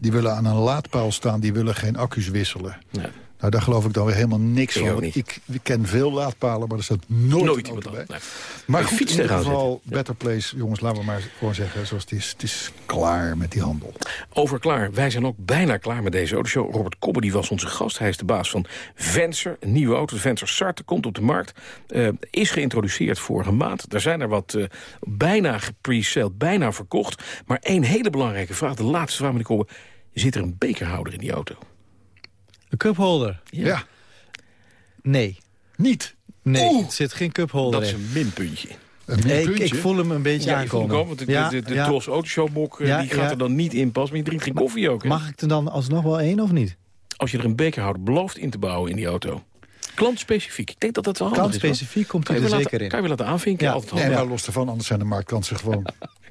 die willen aan een laadpaal staan, die willen geen accu's wisselen. Ja. Nou, daar geloof ik dan weer helemaal niks Ik van. Ik, ik ken veel laadpalen, maar er staat nooit, Nooit iemand bij. Nee. Maar goed, fiets in ieder geval. Better Place, jongens, laten we maar gewoon zeggen zoals het is. Het is klaar met die handel. Over klaar. Wij zijn ook bijna klaar met deze autoshow. Robert Kobbe die was onze gast. Hij is de baas van Vencer. Een nieuwe auto. De Vencer Sarte komt op de markt. Eh, is geïntroduceerd vorige maand. Er zijn er wat eh, bijna gepreseld, bijna verkocht. Maar één hele belangrijke vraag. De laatste vraag, meneer Kobbe. Zit er een bekerhouder in die auto? Een cupholder? Ja, Nee. niet. Nee, er zit geen cupholder Dat is een minpuntje. Een Nee, ik, ik voel hem een beetje Ja, ik voel aankomen. hem komen, want de, de, de, de Tros Autoshow-mok eh, Ja, die gaat ja. er dan niet in pas. Maar je drinkt geen koffie ook. hè? Mag ik er dan alsnog wel één of niet? Als je er een bekerhouder belooft in te bouwen in die auto. Klantspecifiek. Ik denk dat dat wel handig is. hoor. Kantspecifiek komt hij er zeker laten, in. kan je weer laten aanvinken. Ja. Altijd Nee, maar los ervan, anders zijn de marktkansen gewoon...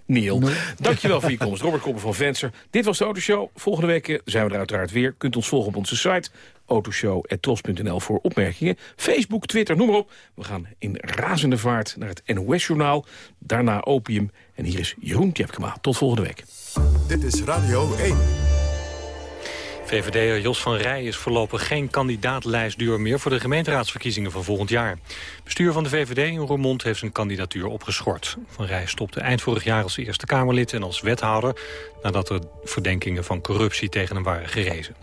Neil. Dankjewel voor je komst. Robert Koppen van Vencer. Dit was de Autoshow. Volgende week eh, zijn we er uiteraard weer. Kunt ons volgen op onze site autoshow.tros.nl voor opmerkingen. Facebook, Twitter, noem maar op. We gaan in razende vaart naar het NOS-journaal. Daarna Opium. En hier is Jeroen Tjepkema. Tot volgende week. Dit is Radio 1. VVD'er Jos van Rij is voorlopig geen kandidaatlijstduur meer... voor de gemeenteraadsverkiezingen van volgend jaar. Bestuur van de VVD in Roermond heeft zijn kandidatuur opgeschort. Van Rij stopte eind vorig jaar als Eerste Kamerlid en als wethouder... nadat er verdenkingen van corruptie tegen hem waren gerezen.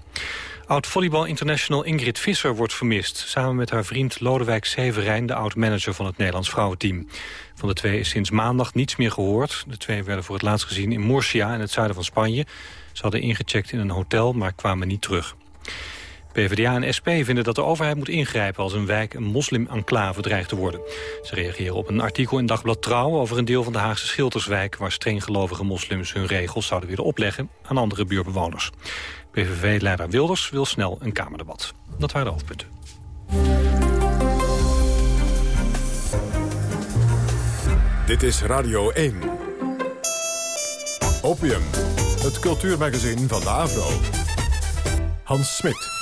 Oud-volleybal international Ingrid Visser wordt vermist... samen met haar vriend Lodewijk Severijn, de oud-manager van het Nederlands vrouwenteam. Van de twee is sinds maandag niets meer gehoord. De twee werden voor het laatst gezien in Murcia in het zuiden van Spanje. Ze hadden ingecheckt in een hotel, maar kwamen niet terug. PvdA en SP vinden dat de overheid moet ingrijpen als een wijk een moslim-enclave dreigt te worden. Ze reageren op een artikel in Dagblad Trouw over een deel van de Haagse Schilterswijk... waar strenggelovige moslims hun regels zouden willen opleggen aan andere buurtbewoners. PVV-leider Wilders wil snel een Kamerdebat. Dat waren de hoofdpunten. Dit is Radio 1. Opium, het cultuurmagazin van de Avro. Hans Smit.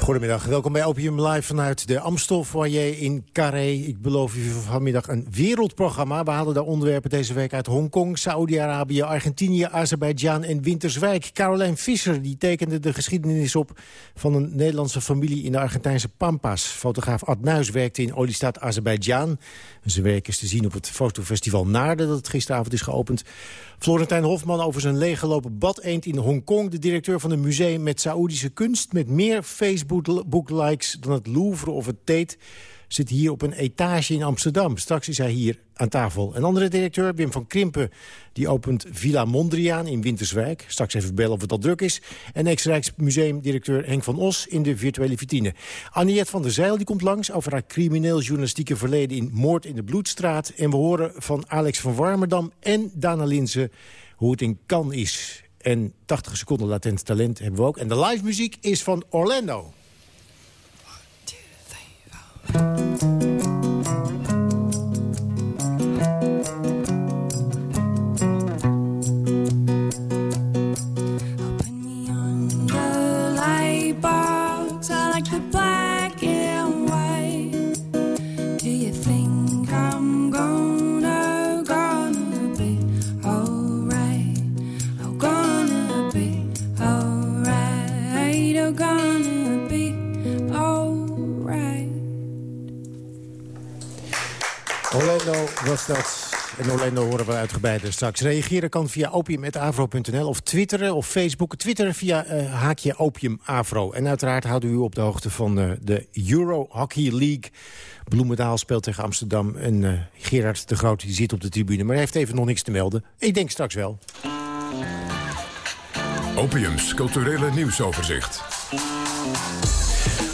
Goedemiddag, welkom bij Opium Live vanuit de Amstel in Carré. Ik beloof u vanmiddag een wereldprogramma. We halen daar onderwerpen deze week uit Hongkong, Saoedi-Arabië, Argentinië, Azerbeidzjan en Winterswijk. Caroline Visser die tekende de geschiedenis op van een Nederlandse familie in de Argentijnse Pampas. Fotograaf Ad Nuis werkte in oliestaat Azerbeidzjan. Zijn werk is te zien op het fotofestival Naarden dat gisteravond is geopend. Florentijn Hofman over zijn leeggelopen bad-eend in Hongkong. De directeur van een museum met Saoedische kunst... met meer Facebook-likes dan het Louvre of het Tate... zit hier op een etage in Amsterdam. Straks is hij hier aan tafel. Een andere directeur, Wim van Krimpen... die opent Villa Mondriaan in Winterswijk. Straks even bellen of het al druk is. En ex-Rijksmuseumdirecteur Henk van Os in de virtuele vitrine. Aniette van der Zeil die komt langs over haar crimineel journalistieke verleden... in Moord in de Bloedstraat. En we horen van Alex van Warmerdam en Dana Linzen hoe het in Cannes is. En 80 seconden latent talent hebben we ook. En de live muziek is van Orlando. The was dat. En Orlando horen we uitgebreider straks. Reageren kan via opium.avro.nl of twitteren of facebooken. Twitteren via eh, haakje opiumavro. En uiteraard houden we u op de hoogte van eh, de Euro Hockey League. Bloemendaal speelt tegen Amsterdam. En eh, Gerard de Groot die zit op de tribune. Maar hij heeft even nog niks te melden. Ik denk straks wel. Opiums culturele nieuwsoverzicht.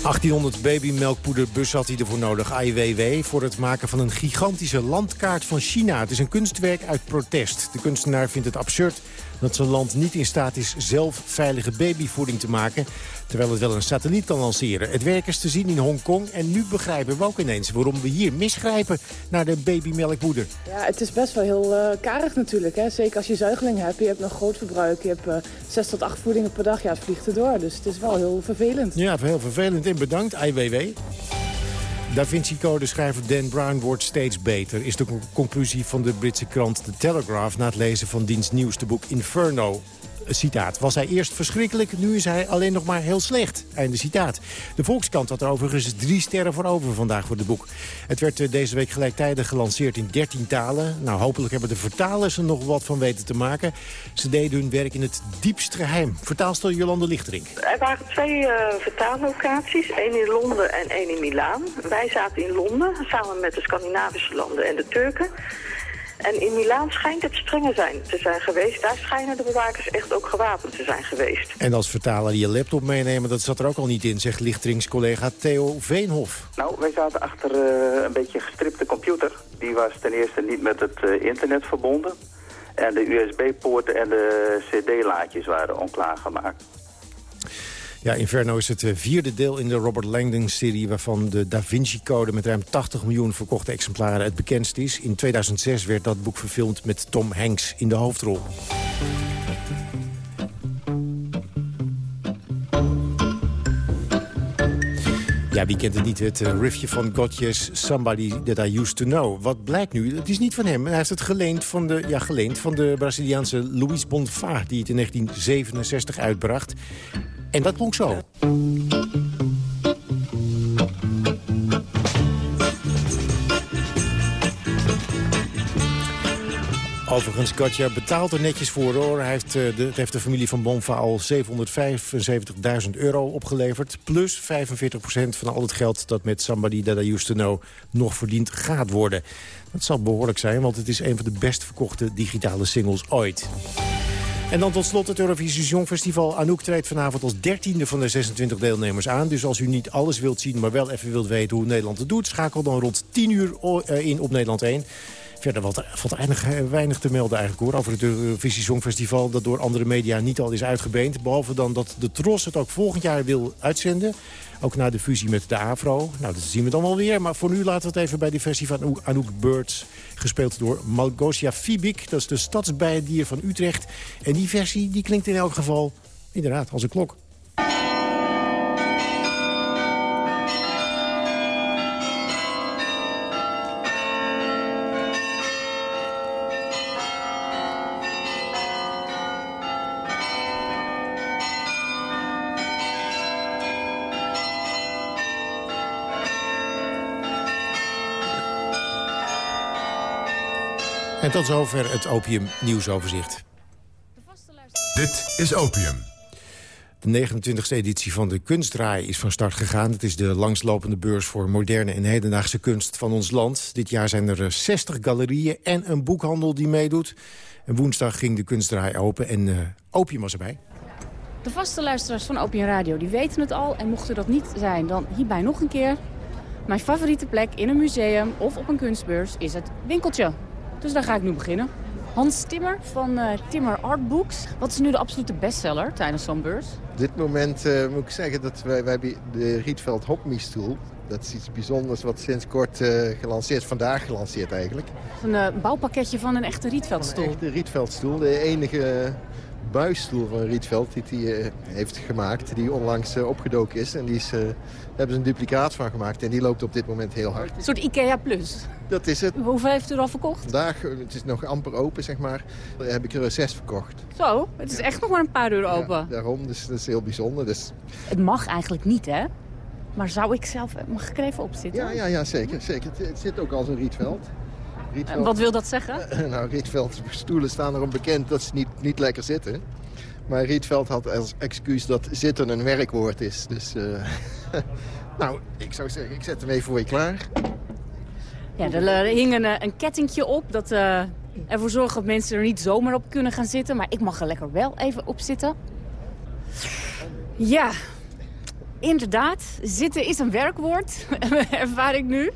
1800 babymelkpoederbus had hij ervoor nodig, AIWW... voor het maken van een gigantische landkaart van China. Het is een kunstwerk uit protest. De kunstenaar vindt het absurd dat zijn land niet in staat is... zelf veilige babyvoeding te maken, terwijl het wel een satelliet kan lanceren. Het werk is te zien in Hongkong en nu begrijpen we ook ineens... waarom we hier misgrijpen naar de babymelkpoeder. Ja, het is best wel heel eh, karig natuurlijk. Hè? Zeker als je zuigeling hebt. Je hebt een groot verbruik. Je hebt eh, zes tot acht voedingen per dag. Ja, het vliegt erdoor. Dus het is wel heel vervelend. Ja, heel vervelend en bedankt, IWW. Da Vinci Code-schrijver Dan Brown wordt steeds beter... is de co- conclusie van de Britse krant The Telegraph... na het lezen van diens nieuwste boek Inferno. Citaat. Was hij eerst verschrikkelijk, nu is hij alleen nog maar heel slecht. Einde citaat. De Volkskrant had er overigens drie sterren voor over vandaag voor het boek. Het werd eh, deze week gelijktijdig gelanceerd in 13 talen. Nou, hopelijk hebben de vertalers er nog wat van weten te maken. Ze deden hun werk in het diepst geheim. Vertaalstel Jolande Lichterink. Er waren twee eh, vertaallocaties, één in Londen en één in Milaan. Wij zaten in Londen, samen met de Scandinavische landen en de Turken. En in Milaan schijnt het strenger zijn te zijn geweest. Daar schijnen de bewakers echt ook gewapend te zijn geweest. En als vertaler je laptop meenemen, dat zat er ook al niet in, zegt Lichterings collega Theo Veenhof. Nou, wij zaten achter eh, een beetje gestripte computer. Die was ten eerste niet met het eh, internet verbonden. En de USB-poorten en de CD-laadjes waren onklaargemaakt. Ja, Inferno is het eh, vierde deel in de Robert Langdon-serie... waarvan de Da Vinci-code met ruim 80 miljoen verkochte exemplaren het bekendst is. In 2006 werd dat boek verfilmd met Tom Hanks in de hoofdrol. Ja, wie kent het niet, het eh, riffje van Gotye's Somebody That I Used To Know. Wat blijkt nu? Het is niet van hem. Hij heeft het geleend van de, ja, geleend van de Braziliaanse Luis Bonfá... die het in 1967 uitbracht. En dat klonk zo. Overigens, Gotcha betaalt er netjes voor hoor. Hij heeft, eh, de, heeft de familie van Bonfa al 775.000 euro opgeleverd. Plus 45% van al het geld dat met Somebody That I Used To Know nog verdiend gaat worden. Dat zal behoorlijk zijn, want het is een van de best verkochte digitale singles ooit. En dan tot slot het Eurovisie Songfestival. Anouk treedt vanavond als dertiende van de 26 deelnemers aan. Dus als u niet alles wilt zien, maar wel even wilt weten hoe Nederland het doet... schakel dan rond 10 uur eh, in op Nederland 1. Verder valt valt er weinig, weinig te melden eigenlijk hoor, over het Eurovisie Songfestival... dat door andere media niet al is uitgebeend. Behalve dan dat de Tros het ook volgend jaar wil uitzenden. Ook na de fusie met de AVRO. Nou, dat zien we dan wel weer. Maar voor nu laten we het even bij die versie van Anouk Birds. Gespeeld door Malgosia Fibik. Dat is de stadsbijendier van Utrecht. En die versie die klinkt in elk geval inderdaad als een klok. Tot zover het Opium Nieuwsoverzicht. Dit is Opium. De 29e editie van de Kunstdraai is van start gegaan. Het is de langslopende beurs voor moderne en hedendaagse kunst van ons land. Dit jaar zijn er 60 galerieën en een boekhandel die meedoet. En woensdag ging de Kunstdraai open en uh, Opium was erbij. De vaste luisteraars van Opium Radio die weten het al. En mochten dat niet zijn, dan hierbij nog een keer. Mijn favoriete plek in een museum of op een kunstbeurs is het winkeltje. Dus daar ga ik nu beginnen. Hans Timmer van uh, Timmer Art Books. Wat is nu de absolute bestseller tijdens zo'n beurs? Op dit moment uh, moet ik zeggen dat wij, wij de Rietveld Hopme-stoel. Dat is iets bijzonders wat sinds kort uh, gelanceerd, vandaag gelanceerd eigenlijk. Een bouwpakketje van een echte Rietveldstoel. Een echte Rietveldstoel, de enige buisstoel van Rietveld die hij heeft gemaakt. Die onlangs opgedoken is. En die is, hebben ze een duplicaat van gemaakt. En die loopt op dit moment heel hard. Een soort Ikea Plus. Dat is het. Hoeveel heeft u er al verkocht? Vandaag, het is nog amper open, zeg maar, heb ik er zes verkocht. Zo, het is echt nog maar een paar uur open. Ja, daarom, dus dat is heel bijzonder. Dus... Het mag eigenlijk niet, hè? Maar zou ik zelf, mag ik er even op zitten? Ja, ja, ja zeker. zeker. Het, het zit ook als een Rietveld. Rietveld. En wat wil dat zeggen? <laughs> nou, Rietveld stoelen staan erom bekend dat ze niet, niet lekker zitten. Maar Rietveld had als excuus dat zitten een werkwoord is. Dus, uh... <laughs> nou, ik zou zeggen, ik zet hem even voor je klaar. Ja, er hing een, een kettingje op dat uh, ervoor zorgt dat mensen er niet zomaar op kunnen gaan zitten. Maar ik mag er lekker wel even op zitten. Ja, inderdaad. Zitten is een werkwoord, <laughs> ervaar ik nu.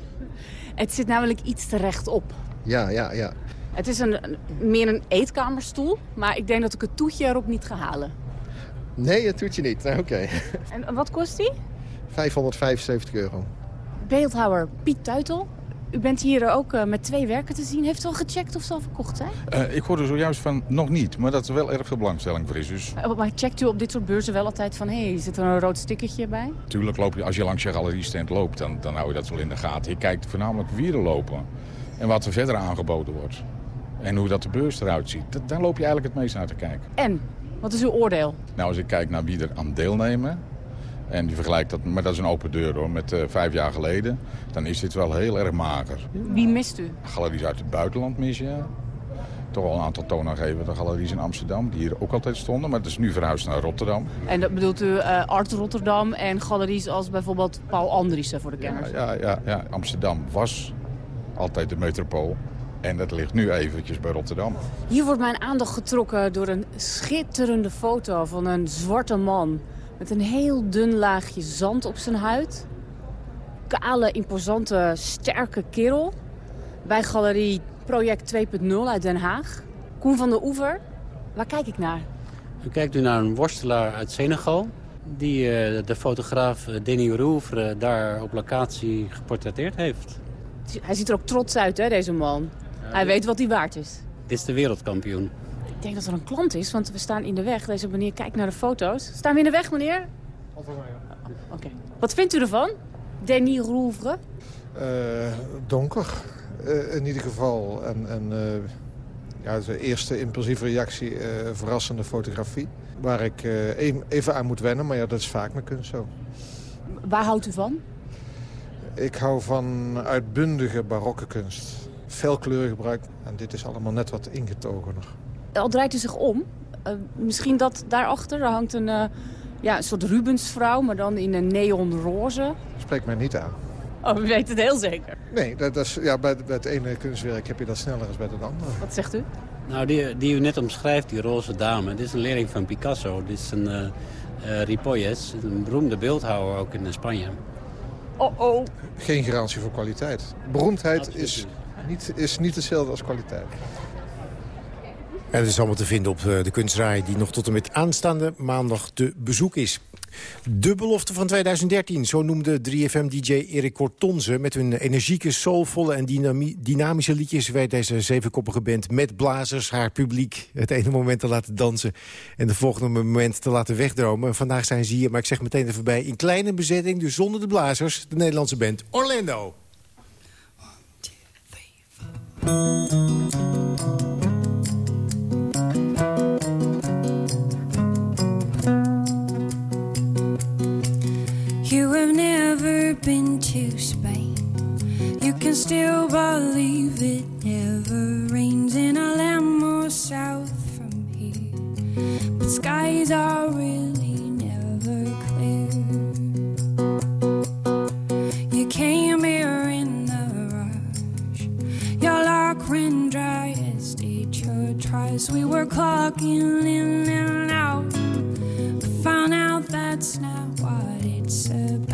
Het zit namelijk iets te rechtop. Ja, ja, ja. Het is een, meer een eetkamerstoel, maar ik denk dat ik het toetje erop niet ga halen. Nee, het toetje niet. Nou, <laughs> Oké. Okay. En wat kost die? 575 euro. Beeldhouwer Piet Tuitel, u bent hier ook uh, met twee werken te zien. Heeft u al gecheckt of ze al verkocht zijn? Uh, ik hoorde zojuist van nog niet, maar dat er wel erg veel belangstelling voor is. Dus... Uh, maar checkt u op dit soort beurzen wel altijd van... hé, hey, zit er een rood stickertje bij? Tuurlijk, loop je, als je langs je galeriestand loopt, dan, dan hou je dat wel in de gaten. Je kijkt voornamelijk wie er lopen en wat er verder aangeboden wordt. En hoe dat de beurs eruit ziet. daar loop je eigenlijk het meest naar te kijken. En? Wat is uw oordeel? Nou, als ik kijk naar wie er aan deelnemen... en die vergelijkt dat, maar dat is een open deur hoor, met eh, vijf jaar geleden... dan is dit wel heel erg mager. Wie mist u? Galeries uit het buitenland mis je. Toch wel een aantal toonaangevende galeries in Amsterdam... die hier ook altijd stonden, maar het is nu verhuisd naar Rotterdam. En dat bedoelt u eh, Art Rotterdam en galeries als bijvoorbeeld Paul Andriessen voor de kenners? Ja, ja, ja, Amsterdam was altijd de metropool. En dat ligt nu eventjes bij Rotterdam. Hier wordt mijn aandacht getrokken door een schitterende foto van een zwarte man... met een heel dun laagje zand op zijn huid. Kale, imposante, sterke kerel. Bij galerie Project 2.0 uit Den Haag. Koen van der Oever, waar kijk ik naar? U kijkt nu naar een worstelaar uit Senegal... die eh, de fotograaf eh, Denis Rouvre daar op locatie geportretteerd heeft. Hij ziet er ook trots uit, hè, deze man. Hij weet wat hij waard is. Dit is de wereldkampioen. Ik denk dat er een klant is, want we staan in de weg. Deze meneer kijkt naar de foto's. Staan we in de weg, meneer? Oké. Wat vindt u ervan? Denis Rouvre? Eh, donker, eh, in ieder geval. En, en eh, ja, de eerste impulsieve reactie, eh, verrassende fotografie. Waar ik eh, even- even aan moet wennen, maar ja, dat is vaak met kunst zo. Waar houdt u van? Ik hou van uitbundige barokke kunst. Veel kleurgebruik en dit is allemaal net wat ingetogener. Al draait u zich om. Eh, misschien dat daarachter, daar hangt een, eh, ja, een soort Rubensvrouw, maar dan in een neonroze. Spreekt mij niet aan. Oh, u weet het heel zeker. Nee, dat, dat is, ja, bij, bij het ene kunstwerk heb je dat sneller dan bij het andere. Wat zegt u? Nou, die, die u net omschrijft, die roze dame, dit is een leerling van Picasso. Dit is een eh eh, Ripolles, een beroemde beeldhouwer ook in Spanje. Oh, oh. Geen garantie voor kwaliteit. Beroemdheid is niet, is niet hetzelfde als kwaliteit. En het is allemaal te vinden op eh, de kunstraai die nog tot en met aanstaande maandag te bezoek is. De belofte van 2013, zo noemde 3FM-dj Erik Cortonze... met hun energieke, soulvolle en dynami- dynamische liedjes... werd deze zevenkoppige band met blazers haar publiek... het ene moment te laten dansen en de volgende moment te laten wegdromen. En vandaag zijn ze hier, maar ik zeg meteen even bij... in kleine bezetting, dus zonder de blazers, de Nederlandse band Orlando. You can still believe it never rains in a land more south from here. But skies are really never clear. You came here in the rush. Your lock ran dry as did your tries. We were clocking in and out. Found out that's not what it's about.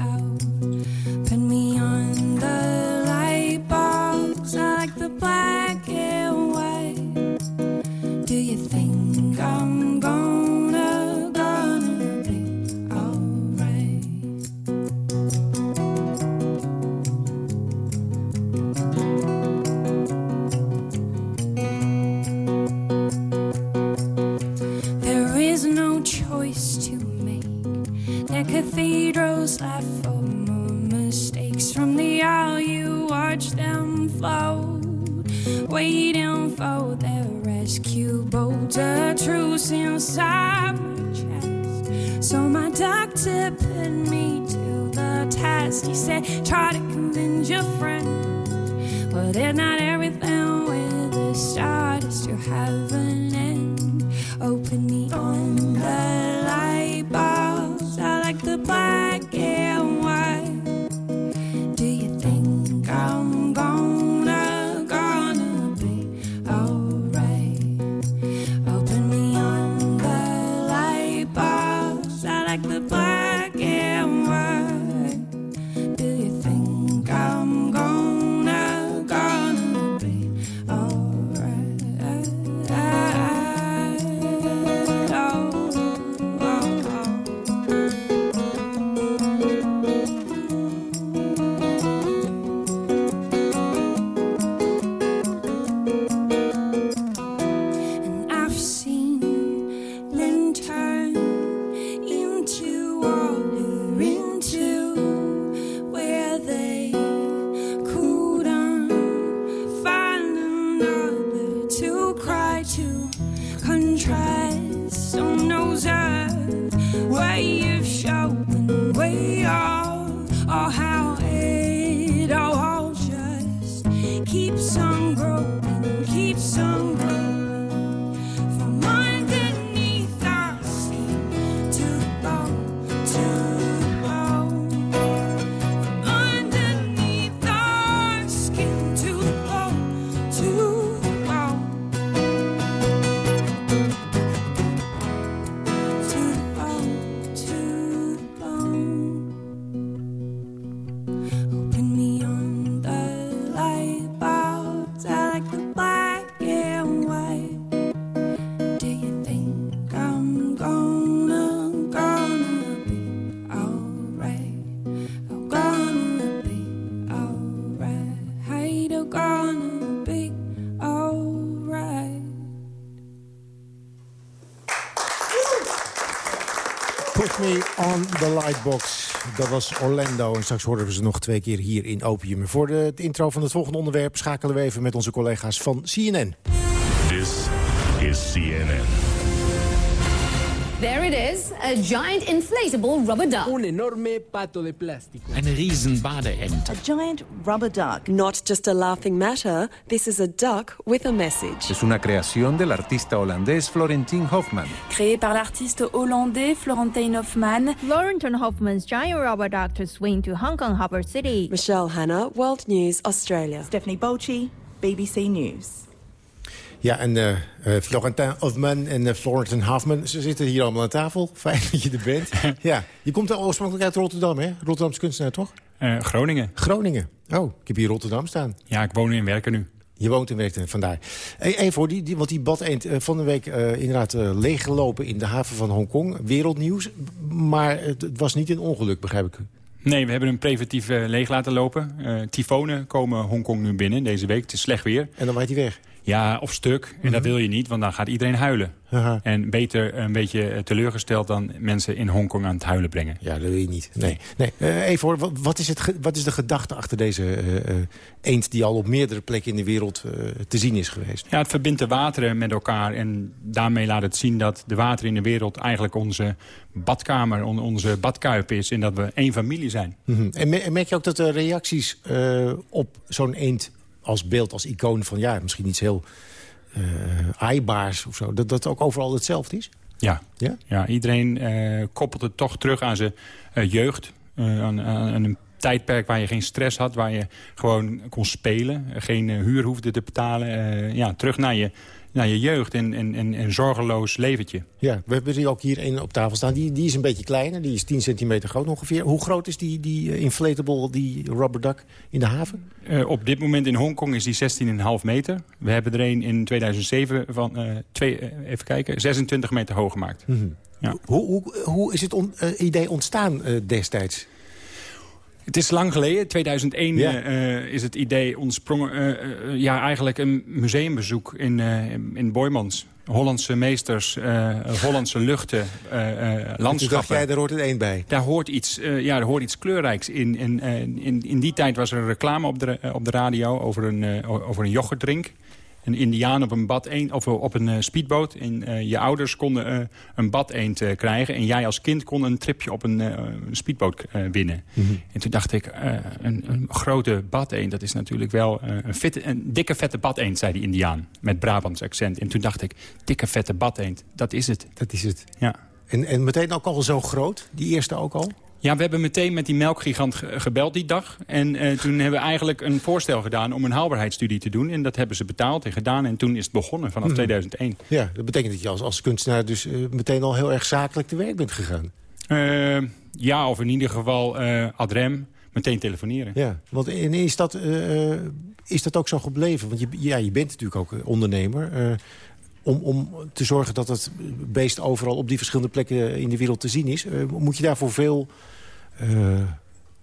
The cathedrals laugh for more mistakes. From the aisle, you watch them float, waiting for their rescue boat. A truce inside my chest. So my doctor put me to the test. He said, try to convince your friend. Well, there's not everything with a start is to have an end. Open me on the. I Put me on the lightbox. Dat was Orlando. En straks horen we ze nog twee keer hier in Opium. Voor de, intro van het volgende onderwerp schakelen we even met onze collega's van CNN. This is CNN. There it is, a giant inflatable rubber duck. Un enorme pato de plástico. Een riesenbadeend. A giant rubber duck. Not just a laughing matter, this is a duck with a message. Es una creación del artista holandés Florentin Hoffman. Créé par l'artiste hollandais Florentin Hoffman. Florentin Hoffman's giant rubber duck to swing to Hong Kong Harbour City. Michelle Hanna, World News Australia. Stephanie Bolchi, BBC News. Ja, en eh, Florentin Hoffman en uh, Florentin Hoffman, ze zitten hier allemaal aan tafel. Fijn dat je er bent. <laughs> ja, je komt oorspronkelijk uit Rotterdam, hè? Rotterdamse kunstenaar, toch? Uh, Groningen. Groningen. Oh, ik heb hier Rotterdam staan. Ja, ik woon en werken nu. Je woont en werkt er, vandaar. Even voor, die, die, want die bad eend van de week uh, inderdaad uh, leeggelopen in de haven van Hongkong. Wereldnieuws, maar het, het, was niet een ongeluk, begrijp ik. Nee, we hebben hem preventief uh, leeg laten lopen. tyfonen komen Hongkong nu binnen deze week. Het is slecht weer. En dan waait hij weg? Ja, of stuk. En mm -hmm. dat wil je niet, want dan gaat iedereen huilen. Aha. En beter een beetje teleurgesteld dan mensen in Hongkong aan het huilen brengen. Ja, dat wil je niet. Nee. nee. Uh, even hoor, wat is, het, wat is de gedachte achter deze uh, uh, eend... die al op meerdere plekken in de wereld te zien is geweest? Ja, het verbindt de wateren met elkaar. En daarmee laat het zien dat de wateren in de wereld... eigenlijk onze badkamer, on, onze badkuip is. En dat we één familie zijn. Mm -hmm. En merk je ook dat de reacties op zo'n eend als beeld, als icoon van ja, misschien iets heel uh, aaibaars of zo. Dat dat ook overal hetzelfde is? Ja, ja? ja iedereen uh, koppelt het toch terug aan zijn uh, jeugd. Aan, aan, een tijdperk waar je geen stress had, waar je gewoon kon spelen. Geen huur hoefde te betalen. ja, terug naar je, naar je jeugd en, en, en, en zorgeloos leventje. Ja, we hebben er ook hier een op tafel staan. Die, die is een beetje kleiner, die is 10 centimeter groot ongeveer. Hoe groot is die, die inflatable, die rubber duck in de haven? Uh, op dit moment in Hongkong is die 16,5 meter. We hebben er een in 2007 van, uh, twee, uh, even kijken, 26 meter hoog gemaakt. Mm -hmm. ja. hoe, hoe, hoe is het on, idee ontstaan destijds? Het is lang geleden, 2001 ja. uh, is het idee ontsprongen. Uh, uh, ja, eigenlijk een museumbezoek in, in Boymans. Hollandse meesters, Hollandse luchten, landschappen. Toen dacht jij, daar hoort het één bij? Daar hoort iets, ja, daar hoort iets kleurrijks in. En, in, in die tijd was er een reclame op de, op de radio over een, over een yoghurtdrink een indiaan op een bad eend, of op een uh, speedboot. En uh, je ouders konden uh, een bad eend krijgen. En jij als kind kon een tripje op een, een speedboot winnen. Mm -hmm. En toen dacht ik, een, een, grote bad eend, dat is natuurlijk wel een, fitte, een dikke vette bad eend, zei die indiaan. Met Brabants accent. En toen dacht ik, dikke vette bad eend, dat is het. Dat is het. Ja. En, en meteen ook al zo groot, die eerste ook al? Ja, we hebben meteen met die melkgigant gebeld die dag. En uh, toen hebben we eigenlijk een voorstel gedaan om een haalbaarheidsstudie te doen. En dat hebben ze betaald en gedaan. En toen is het begonnen vanaf hmm. 2001. Ja, dat betekent dat je als, als kunstenaar dus uh, meteen al heel erg zakelijk te werk bent gegaan. Uh, ja, of in ieder geval ad rem meteen telefoneren. Ja, want en is, dat, is dat ook zo gebleven? Want je, ja, je bent natuurlijk ook ondernemer om, om te zorgen dat het beest overal op die verschillende plekken in de wereld te zien is. Uh, moet je daarvoor veel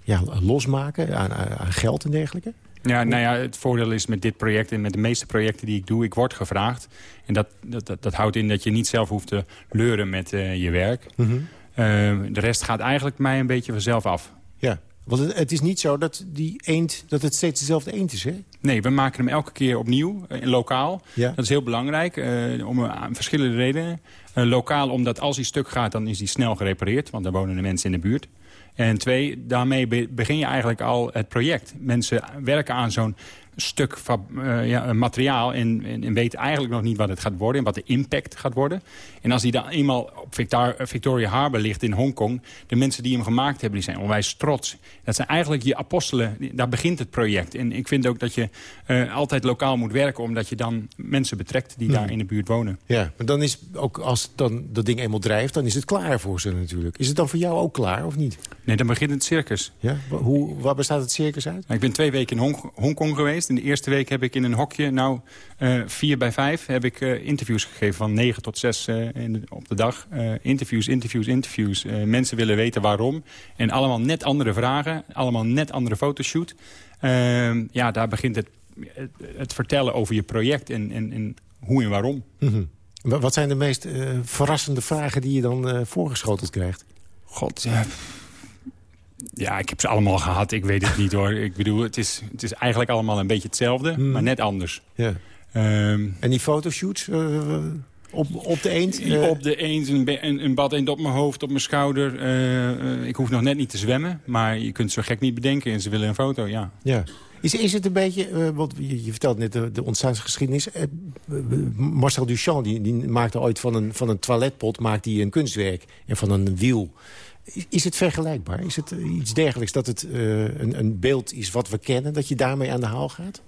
ja, losmaken aan, aan geld en dergelijke? Ja, nou ja, het voordeel is met dit project en met de meeste projecten die ik doe, ik word gevraagd. En dat, dat, dat, dat houdt in dat je niet zelf hoeft te leuren met uh, je werk. Mm -hmm. de rest gaat eigenlijk mij een beetje vanzelf af. Ja, Want het, het is niet zo dat, die eend, dat het steeds dezelfde eend is, hè? Nee, we maken hem elke keer opnieuw, eh, lokaal. Ja. Dat is heel belangrijk, eh, om eh, verschillende redenen. Eh, lokaal, omdat als hij stuk gaat, dan is hij snel gerepareerd. Want daar wonen de mensen in de buurt. En twee, daarmee be- begin je eigenlijk al het project. Mensen werken aan zo'n stuk van, eh, ja, materiaal en, en, en weten eigenlijk nog niet wat het gaat worden... en wat de impact gaat worden. En als die dan eenmaal op Victor- Victoria Harbour ligt in Hongkong... de mensen die hem gemaakt hebben, die zijn onwijs trots. Dat zijn eigenlijk je apostelen, daar begint het project. En ik vind ook dat je eh, altijd lokaal moet werken... omdat je dan mensen betrekt die Hmm. daar in de buurt wonen. Ja, maar dan is ook als dan dat ding eenmaal drijft, dan is het klaar voor ze natuurlijk. Is het dan voor jou ook klaar, of niet? Nee, dan begint het circus. Ja? Hoe, waar bestaat het circus uit? Nou, ik ben twee weken in Hong- Hongkong geweest. In de eerste week heb ik in een hokje, nou, eh, vier bij vijf... heb ik eh, interviews gegeven van negen tot zes eh, in de- op de dag. Eh, interviews, interviews, interviews. Eh, mensen willen weten waarom. En allemaal net andere vragen. Allemaal net andere fotoshoot. Ehm, ja, daar begint het, het, het vertellen over je project en, en, en hoe en waarom. Mhm. Wa- Wat zijn de meest eh, verrassende vragen die je dan eh, voorgeschoteld krijgt? God, ja. Ja, ik heb ze allemaal gehad. Ik weet het niet hoor. <laughs> Ik bedoel, het is, het is eigenlijk allemaal een beetje hetzelfde, maar net anders. Ja. Ehm, En die fotoshoots eh, op, op de eend? eh, op de eend, een, een, een bad eend op mijn hoofd, op mijn schouder. Eh, ik hoef nog net niet te zwemmen, maar je kunt zo gek niet bedenken. En ze willen een foto, ja. Ja. Is, is het een beetje, want je, je vertelt net de, de ontstaansgeschiedenis. Marcel Duchamp die, die maakte ooit van een, van een toiletpot maakte hij een kunstwerk. En van een wiel. Is, het vergelijkbaar? Is het eh, iets dergelijks dat het eh, een, een beeld is wat we kennen? Dat je daarmee aan de haal gaat?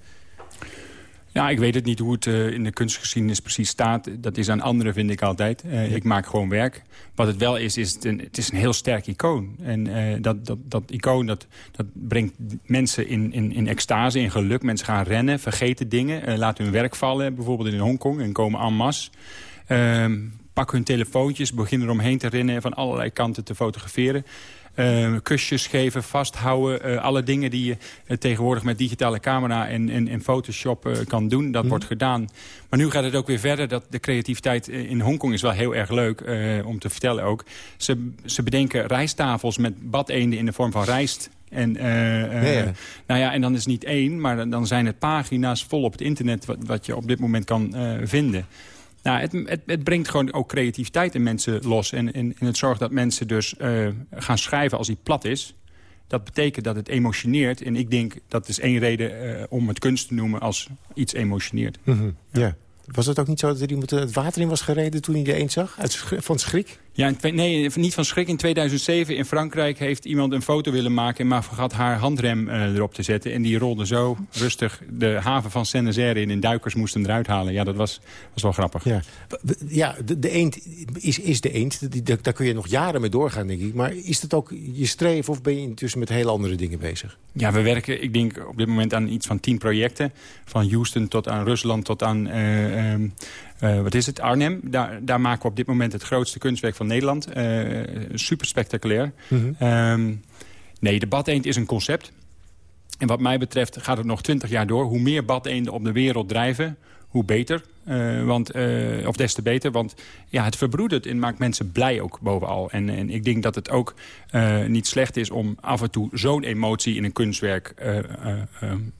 Ja, ik weet het niet hoe het eh, in de kunstgeschiedenis precies staat. Dat is aan anderen, vind ik altijd. Ik maak gewoon werk. Wat het wel is, is het, een, het is een heel sterk icoon. En dat, dat, dat icoon dat, dat brengt mensen in, in, in extase, in geluk. Mensen gaan rennen, vergeten dingen, laten hun werk vallen. Bijvoorbeeld in Hongkong en komen en masse. Ehm, pak hun telefoontjes, beginnen eromheen te rennen... en van allerlei kanten te fotograferen. Ehm, kusjes geven, vasthouden. eh, alle dingen die je eh, tegenwoordig met digitale camera en, en, en Photoshop eh, kan doen. Dat wordt gedaan. Maar nu gaat het ook weer verder. Dat de creativiteit in Hongkong is wel heel erg leuk om te vertellen ook. Ze, ze bedenken rijsttafels met badeenden in de vorm van rijst. En, Ja. Nou ja, en dan is het niet één, maar dan- zijn het pagina's vol op het internet... wat, wat je op dit moment kan vinden. Nou, het, het, het brengt gewoon ook creativiteit in mensen los. En, en, en het zorgt dat mensen dus eh, gaan schrijven als die plat is. Dat betekent dat het emotioneert. En ik denk dat is één reden eh, om het kunst te noemen als iets emotioneert. Mhm. Ja. Was het ook niet zo dat er iemand het water in was gereden toen hij de eend zag? Uit van schrik? Ja, nee, niet van schrik. In 2007 in Frankrijk heeft iemand een foto willen maken... maar vergat haar handrem eh, erop te zetten. En die rolde zo rustig de haven van Saint-Nazaire in... en duikers moesten hem eruit halen. Ja, dat was, was wel grappig. Ja, ja de, de eend is, is de eend. Daar kun je nog jaren mee doorgaan, denk ik. Maar is dat ook je streven of ben je intussen met hele andere dingen bezig? Ja, we werken, ik denk op dit moment aan iets van tien projecten. Van Houston tot aan Rusland tot aan, eh, ehm, eh, wat is het, Arnhem. Daar, daar maken we op dit moment het grootste kunstwerk van Nederland. Eh, super spectaculair. Mhm. Ehm, nee, de badeend is een concept. En wat mij betreft gaat het nog twintig jaar door. Hoe meer badeenden op de wereld drijven, hoe beter. Eh, want, of des te beter, want ja, het verbroedert en maakt mensen blij ook bovenal. En, en ik denk dat het ook niet slecht is om af en toe zo'n emotie in een kunstwerk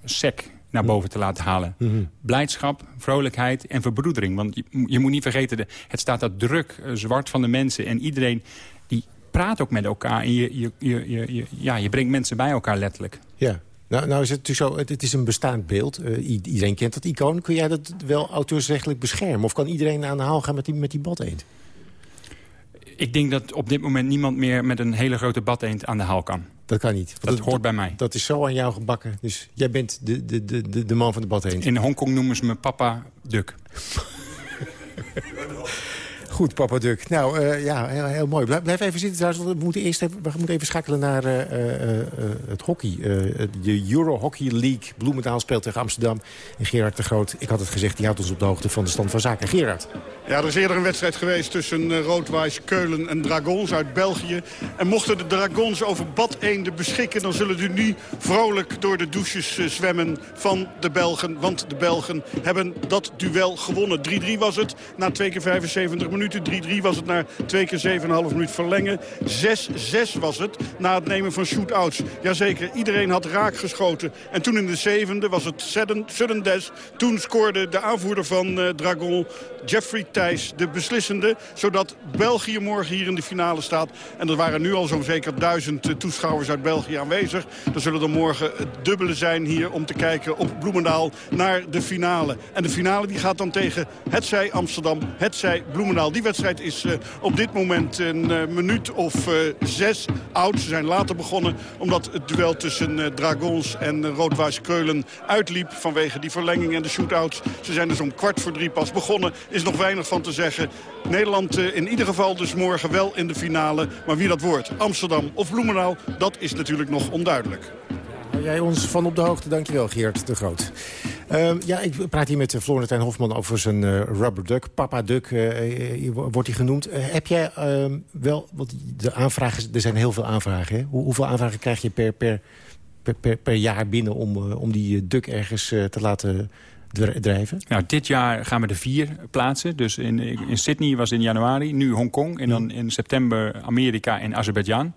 sec naar boven te laten halen. Mhm. Blijdschap, vrolijkheid en verbroedering. Want je, je moet niet vergeten, de, het staat daar druk, eh, zwart van de mensen. En iedereen die praat ook met elkaar. En je, je, je, ja, je brengt mensen bij elkaar letterlijk. Ja. Nou, nou is het dus zo, het, het is een bestaand beeld. Eh, iedereen kent dat icoon. Kun jij dat wel auteursrechtelijk beschermen? Of kan iedereen aan de haal gaan met die, met die badeend? Ik denk dat op dit moment niemand meer met een hele grote badeend aan de haal kan. Dat kan niet. Dat hoort bij mij. Dat is zo aan jou gebakken. Dus jij bent de, de, de, de, de man van de badeend. In Hongkong noemen ze me papa Duk. <laughs> Goed, Papa Duk. Nou, eh, ja, heel, heel mooi. Blijf, even zitten trouwens, we moeten eerst even, we moeten even schakelen naar eh, eh, het hockey. De Euro Hockey League. Bloemendaal speelt tegen Amsterdam. En Gerard de Groot, ik had het gezegd, die houdt ons op de hoogte van de stand van zaken. Gerard. Ja, er is eerder een wedstrijd geweest tussen Roodwijs, Keulen en Dragons uit België. En mochten de Dragons over badeenden beschikken... dan zullen die nu vrolijk door de douches zwemmen van de Belgen. Want de Belgen hebben dat duel gewonnen. 3-3 was het na twee keer 75 minuten. Minuten. 3-3 was het na twee keer 7,5 minuut verlengen. 6-6 was het na het nemen van shootouts. Jazeker, iedereen had raak geschoten. En toen in de zevende was het sudden, death. Toen scoorde de aanvoerder van uh, Dragon, Jeffrey Thijs, de beslissende. Zodat België morgen hier in de finale staat. En er waren nu al zo'n zeker duizend uh, toeschouwers uit België aanwezig. Er zullen er morgen het dubbele zijn hier om te kijken op Bloemendaal naar de finale. En de finale die gaat dan tegen hetzij Amsterdam, hetzij Bloemendaal. Die wedstrijd is uh, op dit moment een uh, minuut of uh, zes oud. Ze zijn later begonnen omdat het duel tussen Dragons en Roodwaars Keulen uitliep vanwege die verlenging en de shootouts. Ze zijn dus om kwart voor drie pas begonnen. Is nog weinig van te zeggen. Nederland in ieder geval dus morgen wel in de finale. Maar wie dat wordt, Amsterdam of Bloemendaal, dat is natuurlijk nog onduidelijk. Jij ons van op de hoogte. Dankjewel, Geert de Groot. Uh, ja, ik praat hier met Florentijn Hofman over zijn uh, rubber duck. Papa duck uh, wordt hij genoemd. heb jij ehm, wel, want de aanvragen, er zijn heel veel aanvragen. Hè? Hoe, hoeveel aanvragen krijg je per, per, per, per jaar binnen om, om die duck ergens te laten drijven? Nou, dit jaar gaan we er vier plaatsen. Dus in, in Sydney was in januari, nu Hongkong... en dan in september Amerika en Azerbeidzjan.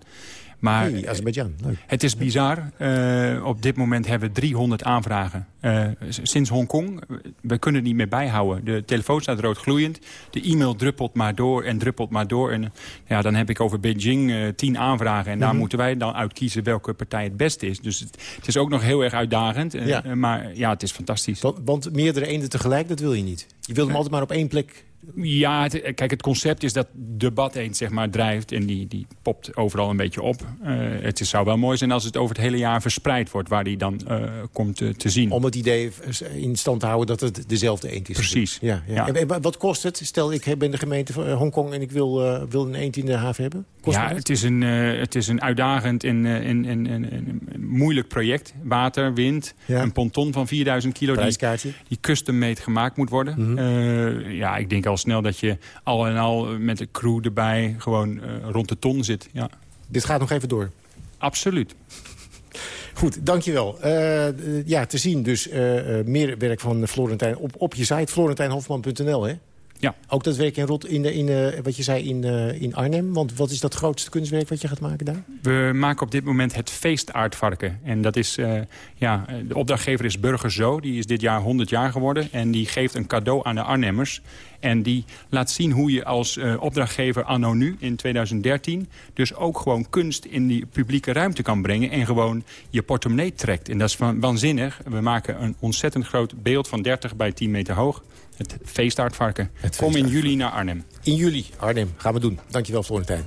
Maar hey, Azerbeidzjan, leuk. Het is bizar. Uh, op dit moment hebben we 300 aanvragen. Uh, sinds Hongkong. We kunnen het niet meer bijhouden. De telefoon staat rood gloeiend. De e-mail druppelt maar door en druppelt maar door. En ja, dan heb ik over Beijing uh, 10 aanvragen. En mm -hmm. daar moeten wij dan uitkiezen welke partij het beste is. Dus het, het is ook nog heel erg uitdagend. Ja. maar ja, het is fantastisch. Want, want meerdere eenden tegelijk, dat wil je niet. Je wilt hem altijd maar op één plek ja, het, kijk, het concept is dat de bad eend zeg maar, drijft en die, die popt overal een beetje op. Uh, het is, zou wel mooi zijn als het over het hele jaar verspreid wordt... waar die dan uh, komt te, te zien. Om het idee in stand te houden dat het dezelfde eend is. Precies. Ja, ja. ja. En wat kost het? Stel, ik ben de gemeente van Hongkong en ik wil, uh, wil een eend in de haven hebben. Kost ja, het is, een, het is een uitdagend en, en, en, en moeilijk project. Water, wind, ja. een ponton van 4000 kilo... Die, die custom-made gemaakt moet worden. Mm -hmm. ja, ik denk al snel dat je al en al met de crew erbij gewoon uh, rond de ton zit. Ja. Dit gaat nog even door? Absoluut. Goed, dankjewel. Uh, ja, te zien dus uh, meer werk van Florentijn op, op je site florentijnhofman.nl, hè? Ja. Ook dat werk in, Rot, in, de, in wat je zei in, uh, in Arnhem. Want wat is dat grootste kunstwerk wat je gaat maken daar? We maken op dit moment het feestaardvarken. En dat is, uh, ja, de opdrachtgever is Burger Zo. Die is dit jaar 100 jaar geworden. En die geeft een cadeau aan de Arnhemmers. En die laat zien hoe je als opdrachtgever anno nu in 2013... dus ook gewoon kunst in die publieke ruimte kan brengen... en gewoon je portemonnee trekt. En dat is waanzinnig. We maken een ontzettend groot beeld van 30 bij 10 meter hoog. Het feestaardvarken. Het Kom in juli naar Arnhem. In juli, Arnhem. Gaan we doen. Dankjewel, Florentijn.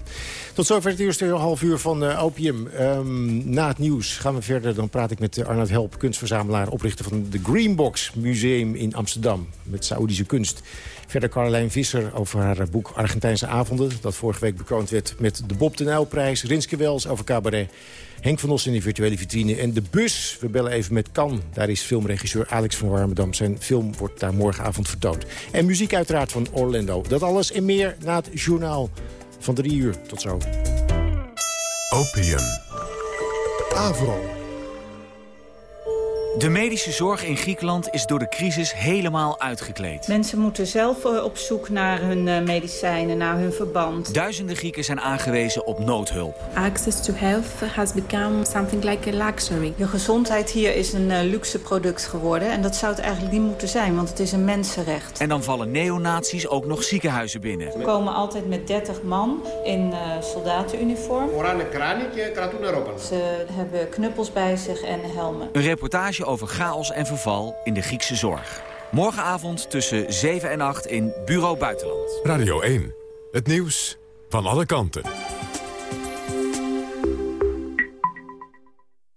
Tot zover het eerste half uur van uh, Opium. Um, na het nieuws gaan we verder. Dan praat ik met Arnoud Help, kunstverzamelaar... oprichter van de Greenbox Museum in Amsterdam. Met Saoedische kunst. Verder Carlijn Visser over haar boek Argentijnse avonden... dat vorige week bekroond werd met de Bob de Nijlprijs. Rinske Wels over cabaret. Henk van Os in de virtuele vitrine. En de bus, we bellen even met Kan. Daar is filmregisseur Alex van Warmerdam. Zijn film wordt daar morgenavond vertoond. En muziek uiteraard van Orlando. Dat alles en meer na het journaal van drie uur. Tot zo. Opium. Avro. De medische zorg in Griekenland is door de crisis helemaal uitgekleed. Mensen moeten zelf op zoek naar hun medicijnen, naar hun verband. Duizenden Grieken zijn aangewezen op noodhulp. Access to health has become something like a luxury. Je gezondheid hier is een luxe product geworden. En dat zou het eigenlijk niet moeten zijn, want het is een mensenrecht. En dan vallen neonazies ook nog ziekenhuizen binnen. We komen altijd met 30 man in soldatenuniform. Ze hebben knuppels bij zich en helmen. Een over chaos en verval in de Griekse zorg. Morgenavond tussen 7 en 8 in Bureau Buitenland. Radio 1. Het nieuws van alle kanten.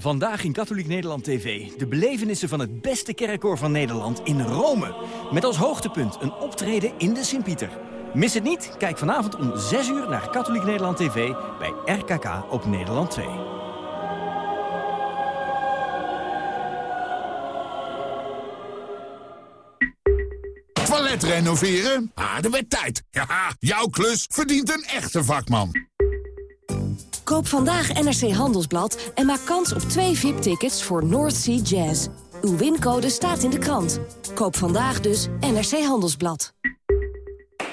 Vandaag in Katholiek Nederland TV. De belevenissen van het beste kerkkoor van Nederland in Rome. Met als hoogtepunt een optreden in de Sint-Pieter. Mis het niet? Kijk vanavond om 6 uur naar Katholiek Nederland TV bij RKK op Nederland 2. Toilet renoveren? Ah, er tijd. <laughs> Ja, jouw klus verdient een echte vakman. Koop vandaag NRC Handelsblad en maak kans op twee VIP-tickets voor North Sea Jazz. Uw wincode staat in de krant. Koop vandaag dus NRC Handelsblad.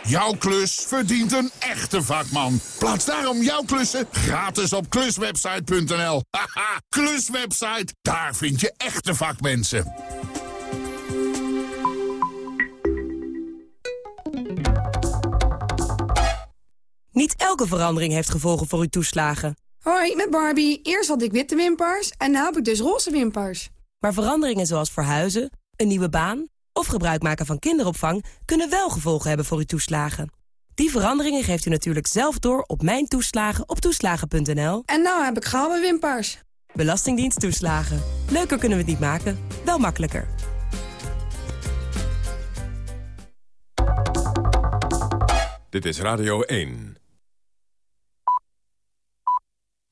Jouw klus verdient een echte vakman. Plaats daarom jouw klussen gratis op kluswebsite.nl. <laughs> Haha, kluswebsite, daar vind je echte vakmensen. Niet elke verandering heeft gevolgen voor uw toeslagen. Hoi, met Barbie. Eerst had ik witte wimpers en nu heb ik dus roze wimpers. Maar veranderingen zoals verhuizen, een nieuwe baan of gebruik maken van kinderopvang... kunnen wel gevolgen hebben voor uw toeslagen. Die veranderingen geeft u natuurlijk zelf door op mijn toeslagen op toeslagen.nl. En nou heb ik gouden wimpers. Belastingdienst toeslagen. Leuker kunnen we het niet maken, wel makkelijker. Dit is Radio 1.